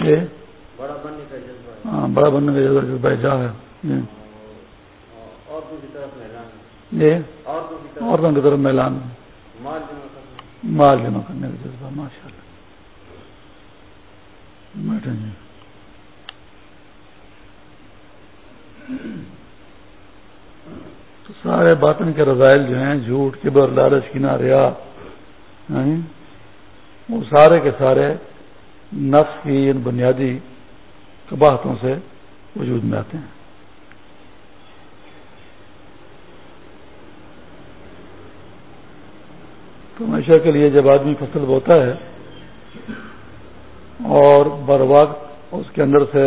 یہ بڑا بننے کا جذبہ ہاں بڑا بننے کا جذبہ جا ہے۔ یہ عورتوں کی طرف میلان مال جمع کرنے کا۔ جذبہ ماشاء اللہ بیٹھے جی۔ تو سارے باطن کے رضائل جو ہیں جھوٹ کبر لالچ کنا ریا ہاں جی، وہ سارے کے سارے نفس کی ان بنیادی قباہتوں سے وجود میں آتے ہیں۔ تو ہمیشہ کے لیے جب آدمی فصل بوتا ہے اور بر وقت اس کے اندر سے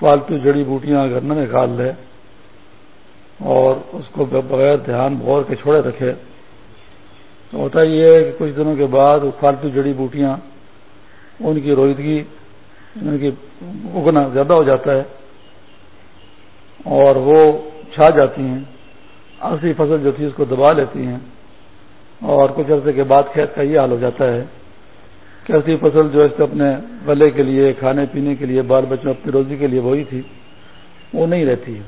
فالتو جڑی بوٹیاں اگر نہ نکال لے اور اس کو بغیر دھیان بور کے چھوڑے رکھے، تو ہوتا یہ ہے کہ کچھ دنوں کے بعد وہ فالتو جڑی بوٹیاں ان کی رویدگی ان کی اگنا زیادہ ہو جاتا ہے اور وہ چھا جاتی ہیں اصلی فصل جو تھی اس کو دبا لیتی ہیں۔ اور کچھ عرصے کے بعد کھیت کا یہ حال ہو جاتا ہے کہ اصلی فصل جو ہے اپنے گلے کے لیے، کھانے پینے کے لیے، بال بچوں اپنی روزی کے لیے وہی تھی، وہ نہیں رہتی ہے۔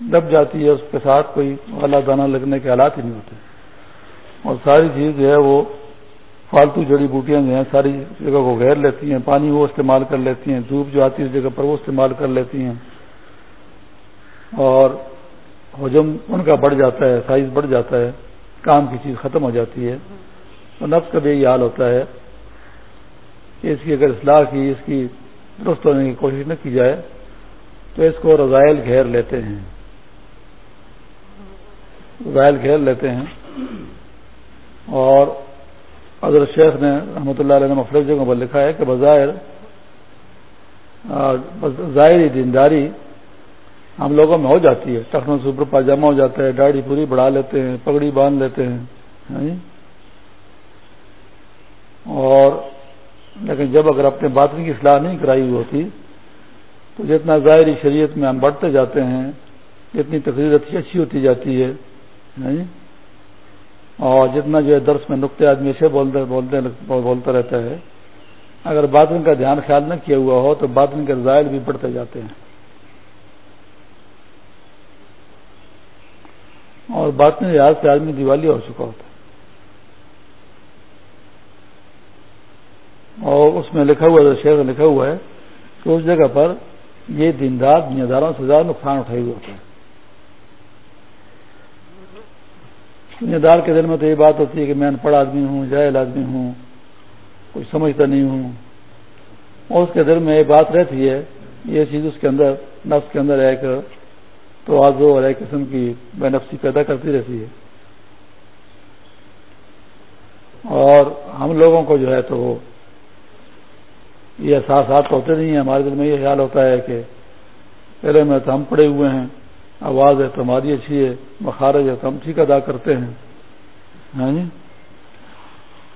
دب جاتی ہے، اس کے ساتھ کوئی غلہ دانہ لگنے کے حالات ہی نہیں ہوتے۔ اور ساری چیز جو ہے وہ فالتو جڑی بوٹیاں جو ہیں، ساری جگہ کو گھیر لیتی ہیں، پانی وہ استعمال کر لیتی ہیں، دھوپ جو آتی ہے اس جگہ پر وہ استعمال کر لیتی ہیں۔ اور حجم ان کا بڑھ جاتا ہے، سائز بڑھ جاتا ہے، کام کی چیز ختم ہو جاتی ہے۔ تو نفس کا بھی یہی حال ہوتا ہے کہ اس کی اگر اصلاح کی، اس کی درست ہونے کی کوشش نہ کی جائے، تو اس کو رضائل گھیر لیتے ہیں۔ رضائل گھیر لیتے ہیں۔ اور حضرت شیخ نے رحمۃ اللہ علیہ نے جگہوں پر لکھا ہے کہ بظاہر ظاہری دینداری ہم لوگوں میں ہو جاتی ہے۔ ٹخنوں سے اوپر پاجامہ ہو جاتا ہے، داڑھی پوری بڑھا لیتے ہیں، پگڑی باندھ لیتے ہیں اور لیکن جب اگر اپنے باطن کی اصلاح نہیں کرائی ہوئی ہوتی، تو جتنا ظاہری شریعت میں ہم بڑھتے جاتے ہیں، جتنی تقریر اچھی اچھی ہوتی جاتی ہے اور جتنا جو ہے درس میں نقطے آدمی سے بولتے بولتے بولتا رہتا ہے اگر باطن کا دھیان خیال نہ کیا ہوا ہو تو باطن کے رضائل بھی بڑھتے جاتے ہیں۔ اور باطن ریاض سے آدمی دیوالی ہو چکا ہوتا ہے۔ اور اس میں لکھا ہوا شہر میں لکھا ہوا ہے کہ اس جگہ پر یہ دیندار دنیا داروں سے زیادہ نقصان اٹھائے ہوئے ہوتا ہے۔ دار کے دل میں تو یہ بات ہوتی ہے کہ میں ان پڑھ آدمی ہوں جائل آدمی ہوں کچھ سمجھتا نہیں ہوں۔ اور اس کے دل میں یہ بات رہتی ہے، یہ چیز اس کے اندر، نفس کے اندر ایک تو آزو اور ایک قسم کی بے نفسی پیدا کرتی رہتی ہے۔ اور ہم لوگوں کو جو ہے تو وہ یہ احساسات ہوتے نہیں ہیں۔ ہمارے دل میں یہ خیال ہوتا ہے کہ پہلے میں تو ہم پڑے ہوئے ہیں۔ آواز ہے اچھی ہے، مخارج ہے، ہم ٹھیک ادا کرتے ہیں۔ ہاں جی؟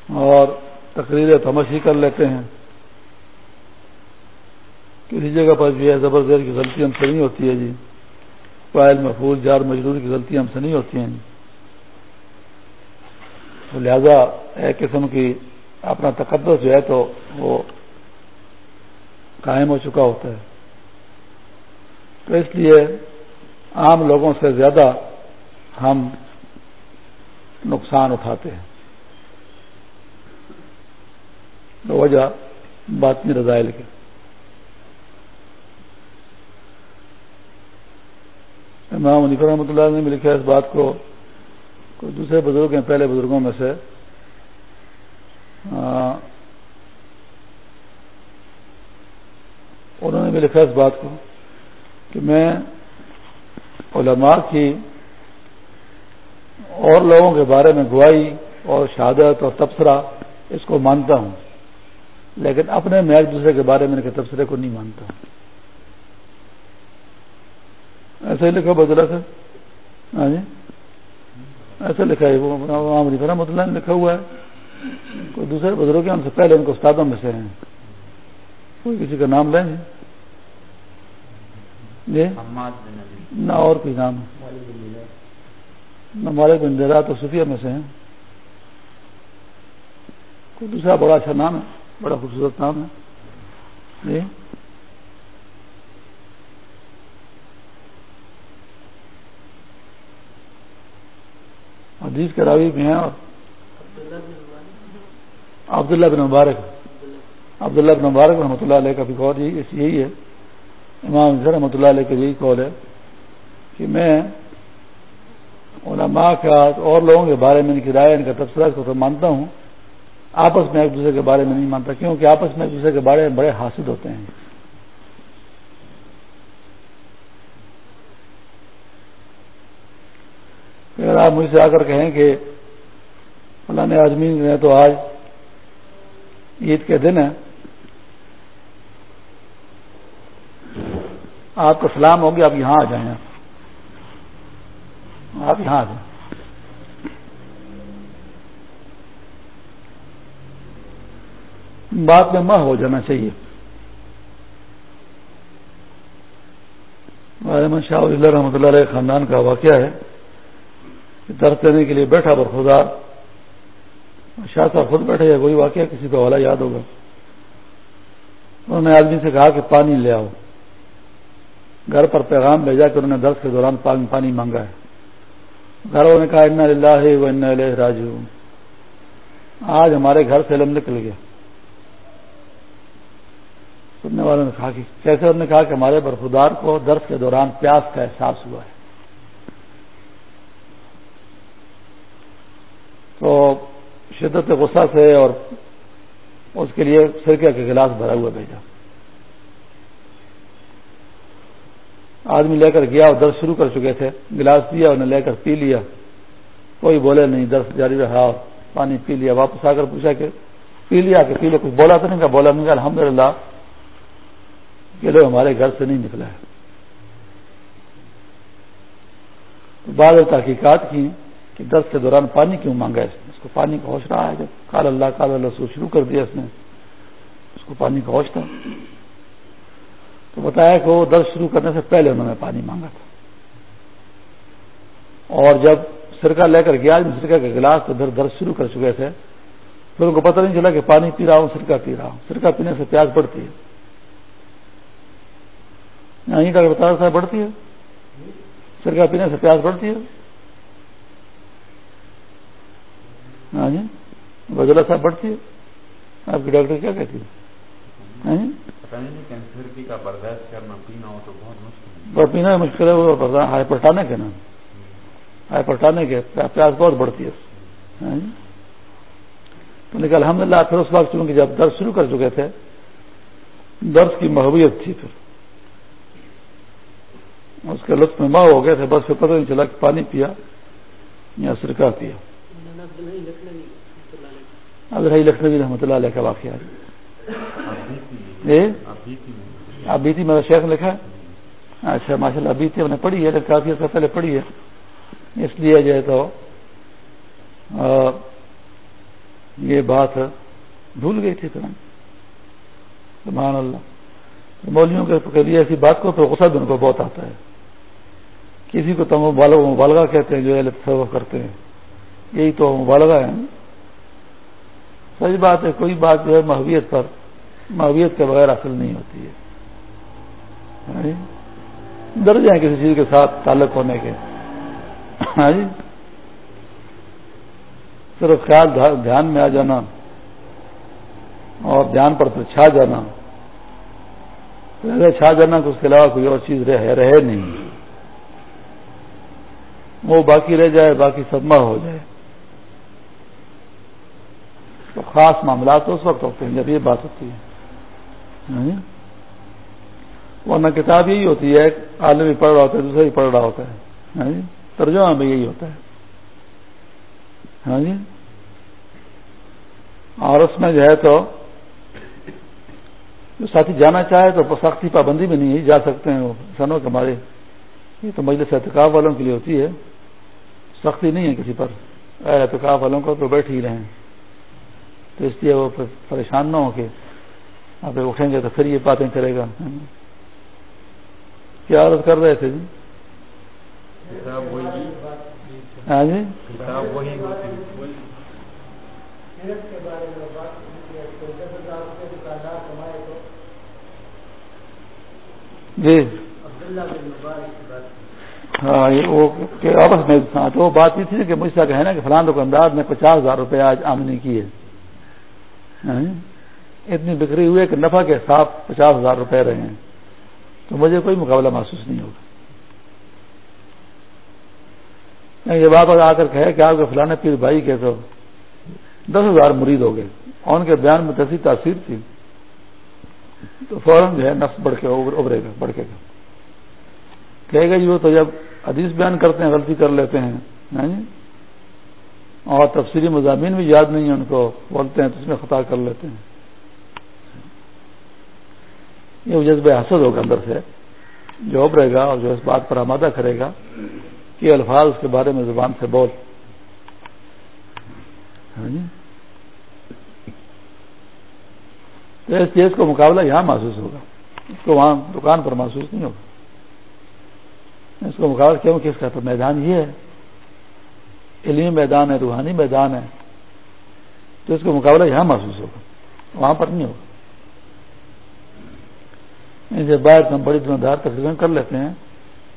اور تقریر تو ہم اچھی کر لیتے ہیں۔ کسی جگہ پر جو ہے زبردست کی غلطی ہم سے نہیں ہوتی ہے جی۔ فائل محفوظ جار مجرور کی غلطی ہم سے نہیں ہوتی ہیں جی۔ جی۔ تو لہذا ایک قسم کی اپنا تقدس جو ہے تو وہ قائم ہو چکا ہوتا ہے۔ تو اس لیے عام لوگوں سے زیادہ ہم نقصان اٹھاتے ہیں۔ وجہ بات نہیں رضائل کی۔ امام علیف رحمۃ اللہ نے بھی لکھا اس بات کو کوئی دوسرے بزرگ ہیں، پہلے بزرگوں میں سے۔ انہوں نے بھی لکھا اس بات کو کہ میں علماء کی اور لوگوں کے بارے میں گواہی اور شہادت اور تبصرہ اس کو مانتا ہوں۔ لیکن اپنے میں ایک دوسرے کے بارے میں ان کے تبصرے کو نہیں مانتا۔ ہوں ایسا ہی لکھا بدلا سر ہاں جی۔ ایسا لکھا ہے۔ وہ رحمۃ اللہ نے لکھا ہوا ہے۔ کوئی دوسرے بزرگ ہیں؟ ان سے پہلے ان کو استادوں میں سے ہیں۔ کوئی کسی کا نام لیں۔ جی نہ اور کوئی نام نہ مالک بن دیرا تو صوفیہ میں سے ہیں۔ کوئی دوسرا بڑا اچھا نام ہے بڑا خوبصورت نام ہے۔ جی؟ حدیث کے راوی بھی ہیں اور عبداللہ بن مبارک۔ عبداللہ بن مبارک۔ رحمۃ اللہ علیہ کا بھی قول یہی ہے۔ امام رحمۃ اللہ علیہ کا یہی قول ہے کہ میں علماء کا اور لوگوں کے بارے میں ان کی رائے، ان کا تبصرہ کو تو مانتا ہوں۔ آپس میں ایک دوسرے کے بارے میں نہیں مانتا، کیونکہ آپس میں ایک دوسرے کے بارے میں بڑے حاصل ہوتے ہیں۔ اگر آپ مجھ سے آ کر کہیں کہ فلاں آدمی ہے تو آج عید کے دن ہے آپ کا سلام ہوگی آپ یہاں آ جائیں آپ۔ یہاں آ جائیں۔ بات میں ماہ ہو جانا چاہیے۔ شاہ اللہ رحمۃ اللہ علیہ خاندان کا واقعہ ہے کہ درد دینے کے لیے بیٹھا پر شاہ صاحب خود بیٹھے یا کوئی واقعہ کسی کو حوالہ یاد ہوگا۔ انہوں نے آدمی سے کہا کہ پانی لے آؤ۔ گھر پر پیغام بھیجا کہ انہوں نے درد کے دوران پانی مانگا ہے۔ گھر والوں نے کہا ان اللہ و ان راجو آج ہمارے گھر سے علم نکل گیا۔ سننے والوں نے کہا کہ کیسے انہوں نے کہا کہ ہمارے برفدار کو درد کے دوران پیاس کا احساس ہوا ہے۔ تو شدت غصہ سے اور اس کے لیے سرکے کے گلاس بھرا ہوا بھیجا۔ آدمی لے کر گیا اور درد شروع کر چکے تھے، گلاس دیا انہیں لے کر پی لیا۔ کوئی بولے نہیں درد جاری رہا پانی پی لیا۔ واپس آ کر پوچھا کہ پی لیا کہ پی لیا؟ کچھ بولا تو نہیں؟ کہا، بولا۔ نہیں کہا الحمد للہ کہ ہمارے گھر سے نہیں نکلا ہے بعض تحقیقات کی کہ درد کے دوران پانی کیوں مانگا؟ اس نے اس کو پانی کا ہوش رہا ہے۔ جب کال اللہ کال اللہ سو شروع کر دیا اس نے۔ اس کو پانی کا ہوش تھا۔ تو بتایا کہ وہ درد شروع کرنے سے پہلے انہوں نے پانی مانگا تھا۔ اور جب سرکہ لے کر گیا سرکہ کا گلاس تو درد شروع کر چکے تھے، پھر ان کو پتہ نہیں چلا کہ پانی پی رہا ہوں، سرکہ پی رہا ہوں۔ سرکہ پینے سے پیاس بڑھتی ہے۔ یہیں ڈاکٹر بتا صاحب بڑھتی ہے۔ سرکہ پینے سے پیاس بڑھتی ہے۔ ہاں جی وزلہ صاحب بڑھتی ہے۔ آپ کی ڈاکٹر کیا کہتی ہے؟ ہاں جی؟ ہاں جی؟ پینا مشکل ہے۔ وہ ہائی پٹانے کے نا۔ ہائی پٹانے کے پیاس بہت بڑھتی ہے ہاں جی؟ تو لیکن الحمد للہ پھر اس وقت چونکہ جب درد شروع کر چکے تھے درد کی محبوبیت تھی پھر۔ اس کے لطف میں ماں ہو گئے تھے بس پھر پتہ نہیں چلا کہ پانی پیا یا سرکہ پیا۔ ابھی لکھنوی رحمۃ اللہ علیہ۔ کا واقعہ ابھی تھی میرا شیخ لکھا ہے؟ اچھا ماشاء اللہ ابھی تھی ہم نے پڑھی ہے کافی عرصہ پہلے پڑھی ہے۔ اس لیے جو ہے تو یہ بات بھول گئی تھی سبحان اللہ۔ مولویوں کے لیے ایسی بات کو تو غصہ بھی ان کو بہت آتا ہے۔ کسی کو تو مبالغہ کہتے ہیں جو تصور کرتے ہیں۔ یہی تو مبالغہ ہے صحیح بات ہے کوئی بات جو ہے محویت پر محویت کے بغیر حاصل نہیں ہوتی ہے۔ ہاں جی؟ درجے ہیں کسی چیز کے ساتھ تعلق ہونے کے۔ ہاں جی؟ صرف خیال دھیان میں آ جانا اور دھیان پر چھا جانا۔ چھا جانا کہ اس کے علاوہ کوئی اور چیز رہے رہے نہیں۔ وہ باقی رہ جائے، باقی سدما ہو جائے۔ تو خاص معاملات اس وقت ہوتے ہیں جب یہ بات ہوتی ہے۔ ورنہ کتاب یہی ہوتی ہے، عالم بھی پڑھ رہا ہوتا ہے، دوسرا بھی پڑھ رہا ہوتا ہے۔ جی؟ ترجمہ میں یہی ہوتا ہے۔ ہاں جی اور اس میں جو ہے تو، جو ساتھی جانا چاہے تو سختی پابندی میں نہیں، جا سکتے ہیں وہ۔ سنوں کے ہمارے، یہ تو مجلس احتکاب والوں کے لیے ہوتی ہے۔ سختی نہیں ہے کسی پر۔ احتکاب والوں کو تو بیٹھ ہی رہے تو اس لیے وہ پریشان نہ ہو کے آپ اٹھیں گے تو پھر یہ باتیں کرے گا۔ کیا عرض کر رہے تھے جی؟ ہاں جی؟ جی۔ ہاں وہ آپس میں ہاں، تو وہ بات یہ تھی کہ مجھ سے کہنا کہ فلان دکاندار نے پچاس ہزار روپے آج آمدنی کی ہے۔ ہاں جی؟ اتنی بکری ہوئی ہے کہ نفع کے حساب پچاس ہزار روپے رہے ہیں۔ تو مجھے کوئی مقابلہ محسوس نہیں ہوگا۔ یہ بات آ کر کہے کہ آپ کے فلانے پیر بھائی کے تو دس ہزار مرید ہو گئے۔ اور ان کے بیان میں تیسی تاثیر تھی۔ تو فوراً جو ہے نفس بڑھ کے ابھرے گا بڑھے گا۔ کہے گا جی وہ تو جب حدیث بیان کرتے ہیں، غلطی کر لیتے ہیں۔ جی؟ اور تفصیلی مضامین بھی یاد نہیں ہے ان کو، بولتے ہیں تو اس میں خطا کر لیتے ہیں۔ یہ جذبہ حسد ہوگا اندر سے، جو ابھرے گا اور جو اس بات پر آمادہ کرے گا کہ الفاظ اس کے بارے میں زبان سے بول۔ ہاں جی؟ تو اس چیز کو مقابلہ یہاں محسوس ہوگا۔ اس کو وہاں دکان پر محسوس نہیں ہوگا۔ اس کو مقابلہ کیوں؟ کس کا تو میدان یہ ہے۔ علمی میدان ہے، روحانی میدان ہے۔ تو اس کو مقابلہ یہاں محسوس ہوگا۔ وہاں پر نہیں ہوگا۔ جب باہر ہم بڑی دن دار تقریباً کر لیتے ہیں۔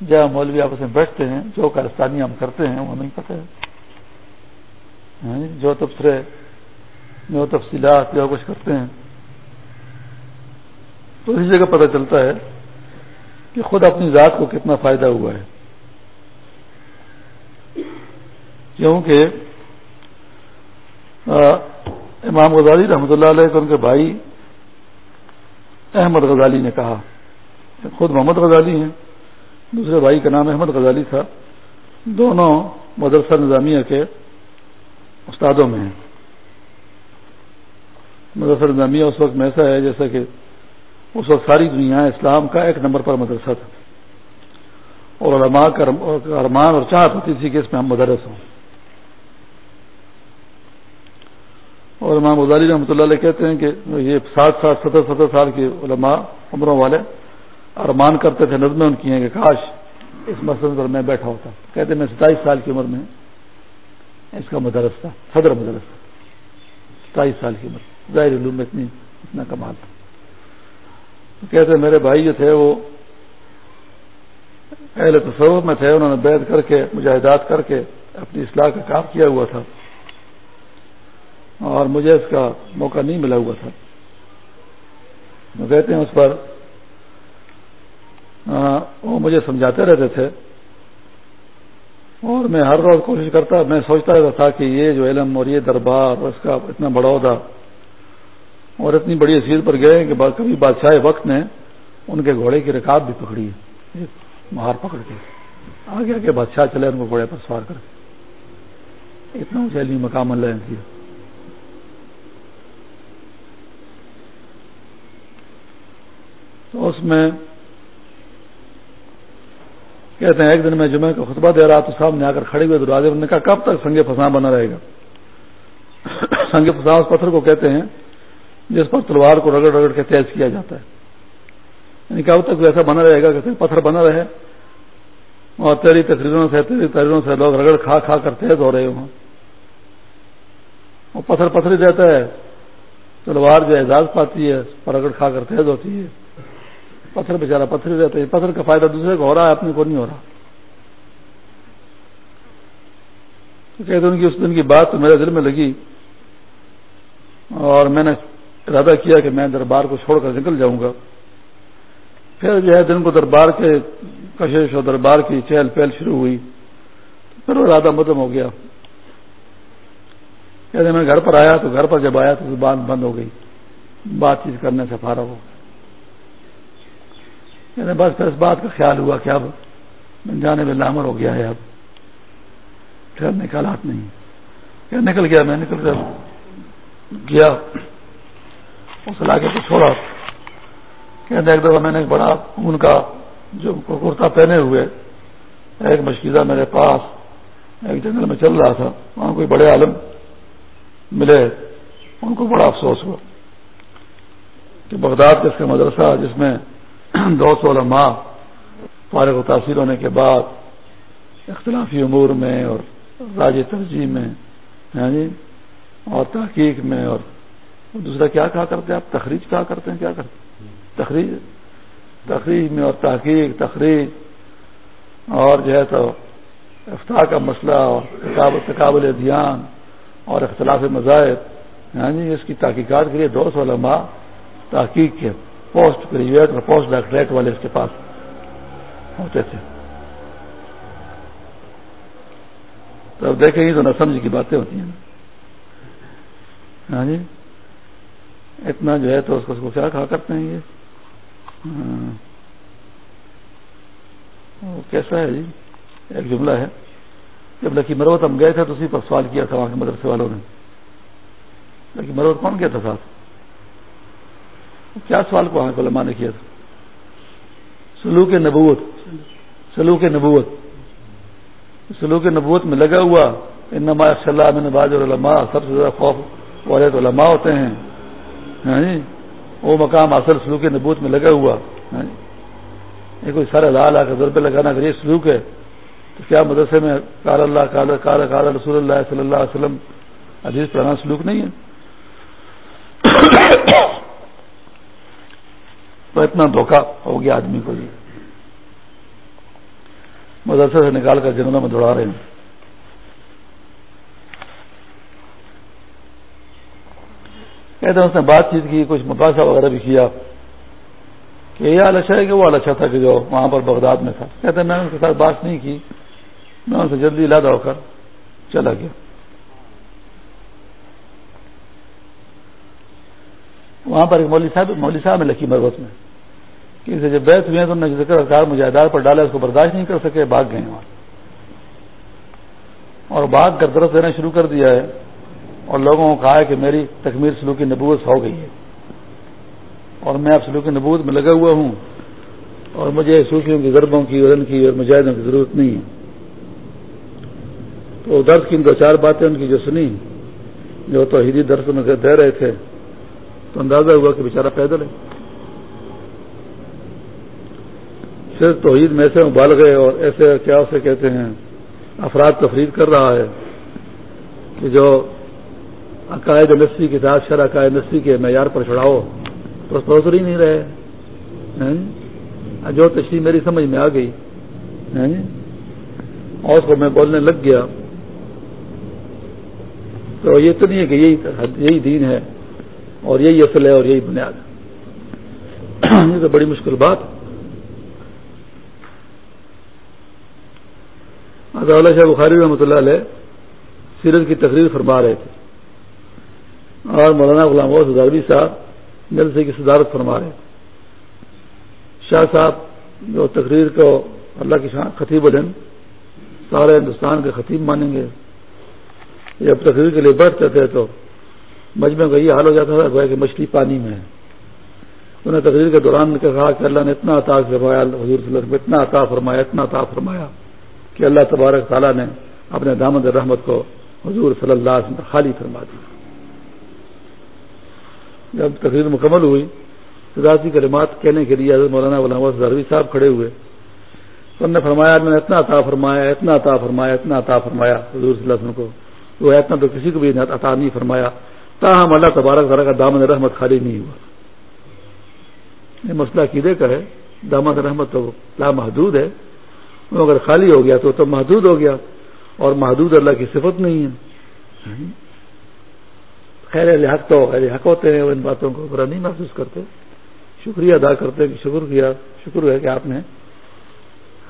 جب مولوی آپس میں بیٹھتے ہیں، جو کارستانی ہم کرتے ہیں، وہ ہمیں پتہ ہے۔ ہاں جی، جو تبصرے، جو تفصیلات، جو کچھ کرتے ہیں۔ تو اسی جگہ پتہ چلتا ہے کہ خود اپنی ذات کو کتنا فائدہ ہوا ہے۔ کیونکہ امام غزالی رحمۃ اللہ علیہ کو ان کے بھائی احمد غزالی نے کہا، خود محمد غزالی ہیں، دوسرے بھائی کا نام احمد غزالی تھا، دونوں مدرسہ نظامیہ کے استادوں میں ہیں۔ مدرسہ نظامیہ اس وقت میں ایسا ہے جیسا کہ اس وقت ساری دنیا اسلام کا ایک نمبر پر مدرسہ تھا۔ اور علماء کا ارمان اور چاہت ہوتی تھی کہ اس میں ہم مدرس ہوں۔ اور امام غزالی رحمۃ اللہ علیہ کہتے ہیں کہ یہ سات سات ستر ستر سال کے علماء عمروں والے ارمان کرتے تھے، نظمیں ان کی ہیں کہ کاش اس مسئلے پر میں بیٹھا ہوتا۔ کہتے میں ستائیس سال کی عمر میں اس کا مدرس تھا صدر مدرس تھا ستائیس سال کی عمر۔ ظاہر علوم میں اتنی، اتنا کمال۔ تھا کہتے میرے بھائی جو تھے وہ اہل تصور میں تھے، انہوں نے بیت کر کے مجاہدات کر کے اپنی اصلاح کا کام کیا ہوا تھا۔ اور مجھے اس کا موقع نہیں ملا ہوا تھا۔ کہتے ہیں اس پر وہ مجھے سمجھاتے رہتے تھے۔ اور میں ہر روز کوشش کرتا، میں سوچتا رہتا تھا کہ یہ جو علم اور یہ دربار اور اس کا اتنا بڑا عہدہ اور اتنی بڑی حیثیت پر گئے کہ کبھی بادشاہ وقت نے ان کے گھوڑے کی رکاب بھی پکڑی ہے مہار پکڑ کے۔ آگے آگے بادشاہ چلے ان کو گھوڑے پر سوار کر۔ کے اتنا اونچا مقام اللہ کیا تو اس میں کہتے ہیں ایک دن میں جمعہ کا خطبہ دے رہا تو سامنے آ کر کھڑے ہوئے دروازے نے کہا، کب تک سنگے فساں بنا رہے گا؟ سنگے فساں اس پتھر کو کہتے ہیں جس پر تلوار کو رگڑ رگڑ کے تیز کیا جاتا ہے۔ یعنی کب تک ایسا بنا رہے گا کہ پتھر بنا رہے اور تیری تقریروں سے، تیری تحریروں سے لوگ رگڑ کھا کھا کر تیز ہو رہے ہوں۔ وہ پتھر پتھر ہی رہتا ہے، تلوار جو اعزاز پاتی ہے پر رگڑ کھا کر تیز ہوتی ہے۔ پتھر بیچارہ پتھر ہی رہتا ہے پتھر کا فائدہ دوسرے کو ہو رہا ہے، اپنے کو نہیں ہو رہا۔ تو کہتے ان کی اس دن کی بات تو میرے دل میں لگی۔ اور میں نے ارادہ کیا کہ میں دربار کو چھوڑ کر نکل جاؤں گا۔ پھر جو ہے دن کو دربار کے کشش اور دربار کی چہل پہل شروع ہوئی۔ پھر وہ ارادہ مدم ہو گیا۔ کہتے میں گھر پر آیا تو گھر پر جب آیا تو زبان بند ہو گئی۔ بات چیت کرنے سے فارغ ہو یعنی بس پھر اس بات کا خیال ہوا کہ اب جانے میں لامر ہو گیا ہے، اب پھر نکالات نہیں۔ پھر نکل گیا، میں نکل کر گیا۔ اس علاقے کو چھوڑا۔ کہتے ایک دفعہ میں نے ایک بڑا ان کا جو کرتا پہنے ہوئے ایک مشکیزہ میرے پاس ایک جنگل میں چل رہا تھا۔ وہاں کوئی بڑے عالم ملے۔ ان کو بڑا افسوس ہوا کہ بغداد کا اس کا مدرسہ، جس میں دو سو علماء، فارغ و تاثیر ہونے کے بعد اختلافی امور میں اور راج ترجیح میں ہاں جی اور تحقیق میں اور دوسرا کیا کہا کرتے ہیں آپ؟ تخریج کہا کرتے ہیں، کیا کرتے ہیں؟ تخریج تقریب میں اور تحقیق تقریب اور جو ہے تو افطار کا مسئلہ اور تقابل دھیان اور اختلاف مذاہب ہاں جی اس کی تحقیقات کے لیے دو سو علماء تحقیق کے پوسٹ گریجویٹ اور پوسٹ ڈاکٹریٹ والے اس کے پاس ہوتے تھے تو اب دیکھیں گے تو نہ سمجھ کی باتیں ہوتی ہیں۔ ہاں جی؟ اتنا جو ہے تو اس کو کیا کہا کرتے ہیں یہ؟ ہاں۔ کیسا ہے جی؟ ایک جملہ ہے۔ جب لکی مروت ہم گئے تھے تو اسی پر سوال کیا تھا وہاں کے مدرسے والوں نے۔ لکی مروت کون گیا تھا ساتھ؟ کیا سوال کو علماء نے کیا تھا؟ سلوک نبوت سلوک نبوت سلوک نبوت میں لگا ہوا انما صلاح نباز اور علماء سب سے زیادہ خوف والے تو علماء ہوتے ہیں جی؟ وہ مقام اصل سلوک نبوت میں لگا ہوا جی؟ یہ کوئی سارا لال آ کر ضربے لگانا اگر یہ سلوک ہے، تو کیا مدرسے میں کال اللہ کال کال کال رسول اللہ صلی اللہ علیہ وسلم عزیز پرانا سلوک نہیں ہے؟ تو اتنا دھوکہ ہو گیا آدمی کو جی۔ مدرسے سے نکال کر جنگلوں میں دوڑا رہے ہیں۔ کہتے ہیں اس نے بات چیت کی، کچھ مقاصہ وغیرہ بھی کیا۔ کہ یہ حال اچھا ہے کہ وہ حال اچھا تھا کہ جو وہاں پر بغداد میں تھا۔ کہتے ہیں میں نے اس کے ساتھ بات نہیں کی۔ میں ان سے جلدی لاد ہو کر چلا گیا۔ وہاں پر ایک مولوی صاحب مولوی صاحب ہے لکی مربت میں۔ کہ جب بیت ہوئے تو انہوں نے ذکر کار مجاہدار پر ڈالا، اس کو برداشت نہیں کر سکے، بھاگ گئے وہاں۔ اور بھاگ کر درخت دینا شروع کر دیا ہے۔ اور لوگوں کو کہا ہے کہ میری تکمیل سلوکی نبوت ہو گئی ہے۔ اور میں اب سلوکی نبوت میں لگا ہوا ہوں۔ اور مجھے سوکھیوں کی ضربوں کی وزن کی اور مجاہدوں کی ضرورت نہیں ہے۔ تو درد کی ان دو چار باتیں ان کی جو سنی، جو تو ہیری درد میں دے رہے تھے، تو اندازہ ہوا کہ بیچارہ پیدل ہے۔ پھر توحید میں سے ابال گئے اور ایسے کیا اسے کہتے ہیں، افراد تفرید کر رہا ہے کہ جو عقائد نسی کے ساتھ شرح عقائد نسی کے معیار پر چڑھاؤ، تو پروسر ہی نہیں رہے۔ جو تشریح میری سمجھ میں آ گئی اور اس کو میں بولنے لگ گیا۔ تو یہ تو نہیں ہے کہ یہی یہی دین ہے اور یہی اصل ہے اور یہی بنیاد۔ یہ تو بڑی مشکل بات۔ اللہ شاہ بخاری رحمۃ اللہ علیہ سیرت کی تقریر فرما رہے تھے اور مولانا غلام غلامداروی صاحب جلسے کی صدارت فرما رہے تھے۔ شاہ صاحب جو تقریر کو اللہ کی شان خطیب الن سارے ہندوستان کے خطیب مانیں گے۔ جب تقریر کے لیے بیٹھتے تھے تو مجمع کا یہ حال ہو جاتا تھا کہ مچھلی پانی میں ہے۔ انہیں تقریر کے دوران کہا کہ اللہ نے اتنا عطا فرمایا، حضور صلی اللہ علیہ وسلم اتنا عطا فرمایا، اتنا عطا فرمایا۔ کہ اللہ تبارک تعالیٰ نے اپنے دامد رحمت کو حضور صلی اللہ علیہ وسلم خالی فرما دی جب تقریر مکمل ہوئی، ذاتی کلمات کہنے کے لیے حضرت مولانا علامہ زروی صاحب کھڑے ہوئے۔ تو انہوں نے فرمایا، میں نے اتنا عطا فرمایا، اتنا عطا فرمایا، اتنا عطا فرمایا۔ حضور صلی اللہ علیہ وسلم کو وہ اتنا تو کسی کو بھی عطا نہیں فرمایا۔ تاہم اللہ تبارک ذرا کا دامن رحمت خالی نہیں ہوا۔ یہ مسئلہ عقیدے کا ہے۔ دامد رحمت تو لامحدود ہے۔ وہ اگر خالی ہو گیا تو تو محدود ہو گیا اور محدود اللہ کی صفت نہیں ہے۔ یعنی خیر حق تو خیر حق ہوتے ہیں، وہ ان باتوں کو برا نہیں محسوس کرتے۔ شکریہ ادا کرتے کہ شکر کیا، شکر ہے کہ آپ نے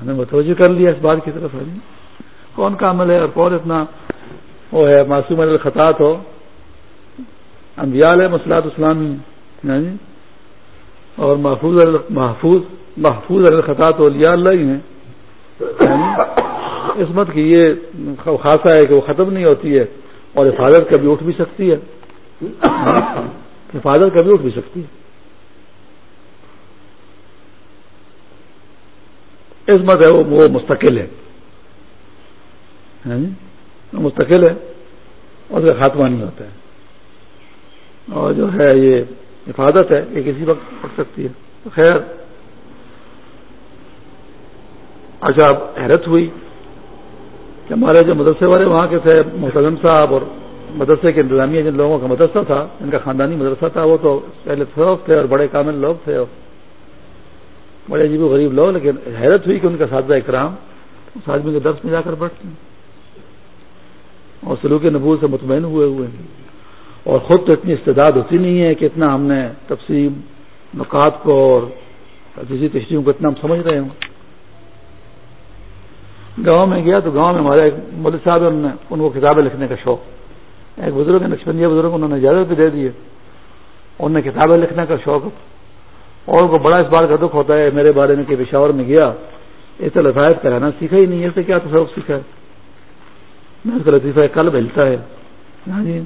ہمیں متوجہ کر لیا اس بات کی طرف۔ یعنی کون کا عمل ہے اور کون اتنا وہ ہے، معصوم الخطاط ہو امبیال مسلاط اسلامی یعنی اور محفوظ محفوظ محفوظ الخطاط اولیاء اللہ ہی ہیں۔ عصمت کی یہ خاصا ہے کہ وہ ختم نہیں ہوتی ہے اور حفاظت کبھی اٹھ بھی سکتی ہے۔ حفاظت کبھی اٹھ بھی سکتی ہے۔ عصمت ہے وہ مستقل ہے۔ ہاں جی؟ مستقل ہے اور اس کا خاتمہ نہیں ہوتا ہے۔ اور جو ہے یہ حفاظت ہے یہ کسی وقت پڑ سکتی ہے۔ خیر۔ اچھا حیرت ہوئی کہ ہمارے جو مدرسے والے وہاں کے تھے محتم صاحب اور مدرسے کے انتظامیہ جن لوگوں کا مدرسہ تھا، ان کا خاندانی مدرسہ تھا، وہ تو پہلے فروغ تھے اور بڑے کامل لوگ تھے بڑے عجیب و غریب لوگ، لیکن حیرت ہوئی کہ ان کا سادہ اکرام اس آدمی کے درس میں جا کر بیٹھتے ہیں اور سلوک نبوز سے مطمئن ہوئے ہوئے ہیں۔ اور خود تو اتنی استعداد ہوتی نہیں ہے کہ اتنا ہم نے تقسیم نکات کو اور کسی تشریحوں کو اتنا ہم سمجھ رہے ہوں۔ گاؤں میں گیا تو گاؤں میں ہمارے ایک مودی صاحب ہیں ان کو کتابیں لکھنے کا شوق۔ ایک بزرگ نقشبندیہ بزرگ، انہوں نے اجازت بھی دے دی انہوں نے کتابیں لکھنے کا شوق۔ اور ان کو بڑا اس بات کا دکھ ہوتا ہے، میرے بارے میں کہ پشاور میں گیا۔ اسے لطائف کرانا سیکھا ہی نہیں ایسے کیا تصوف سیکھا ہے؟ نہ اس کا لطیفہ کل ملتا ہے ہاں جی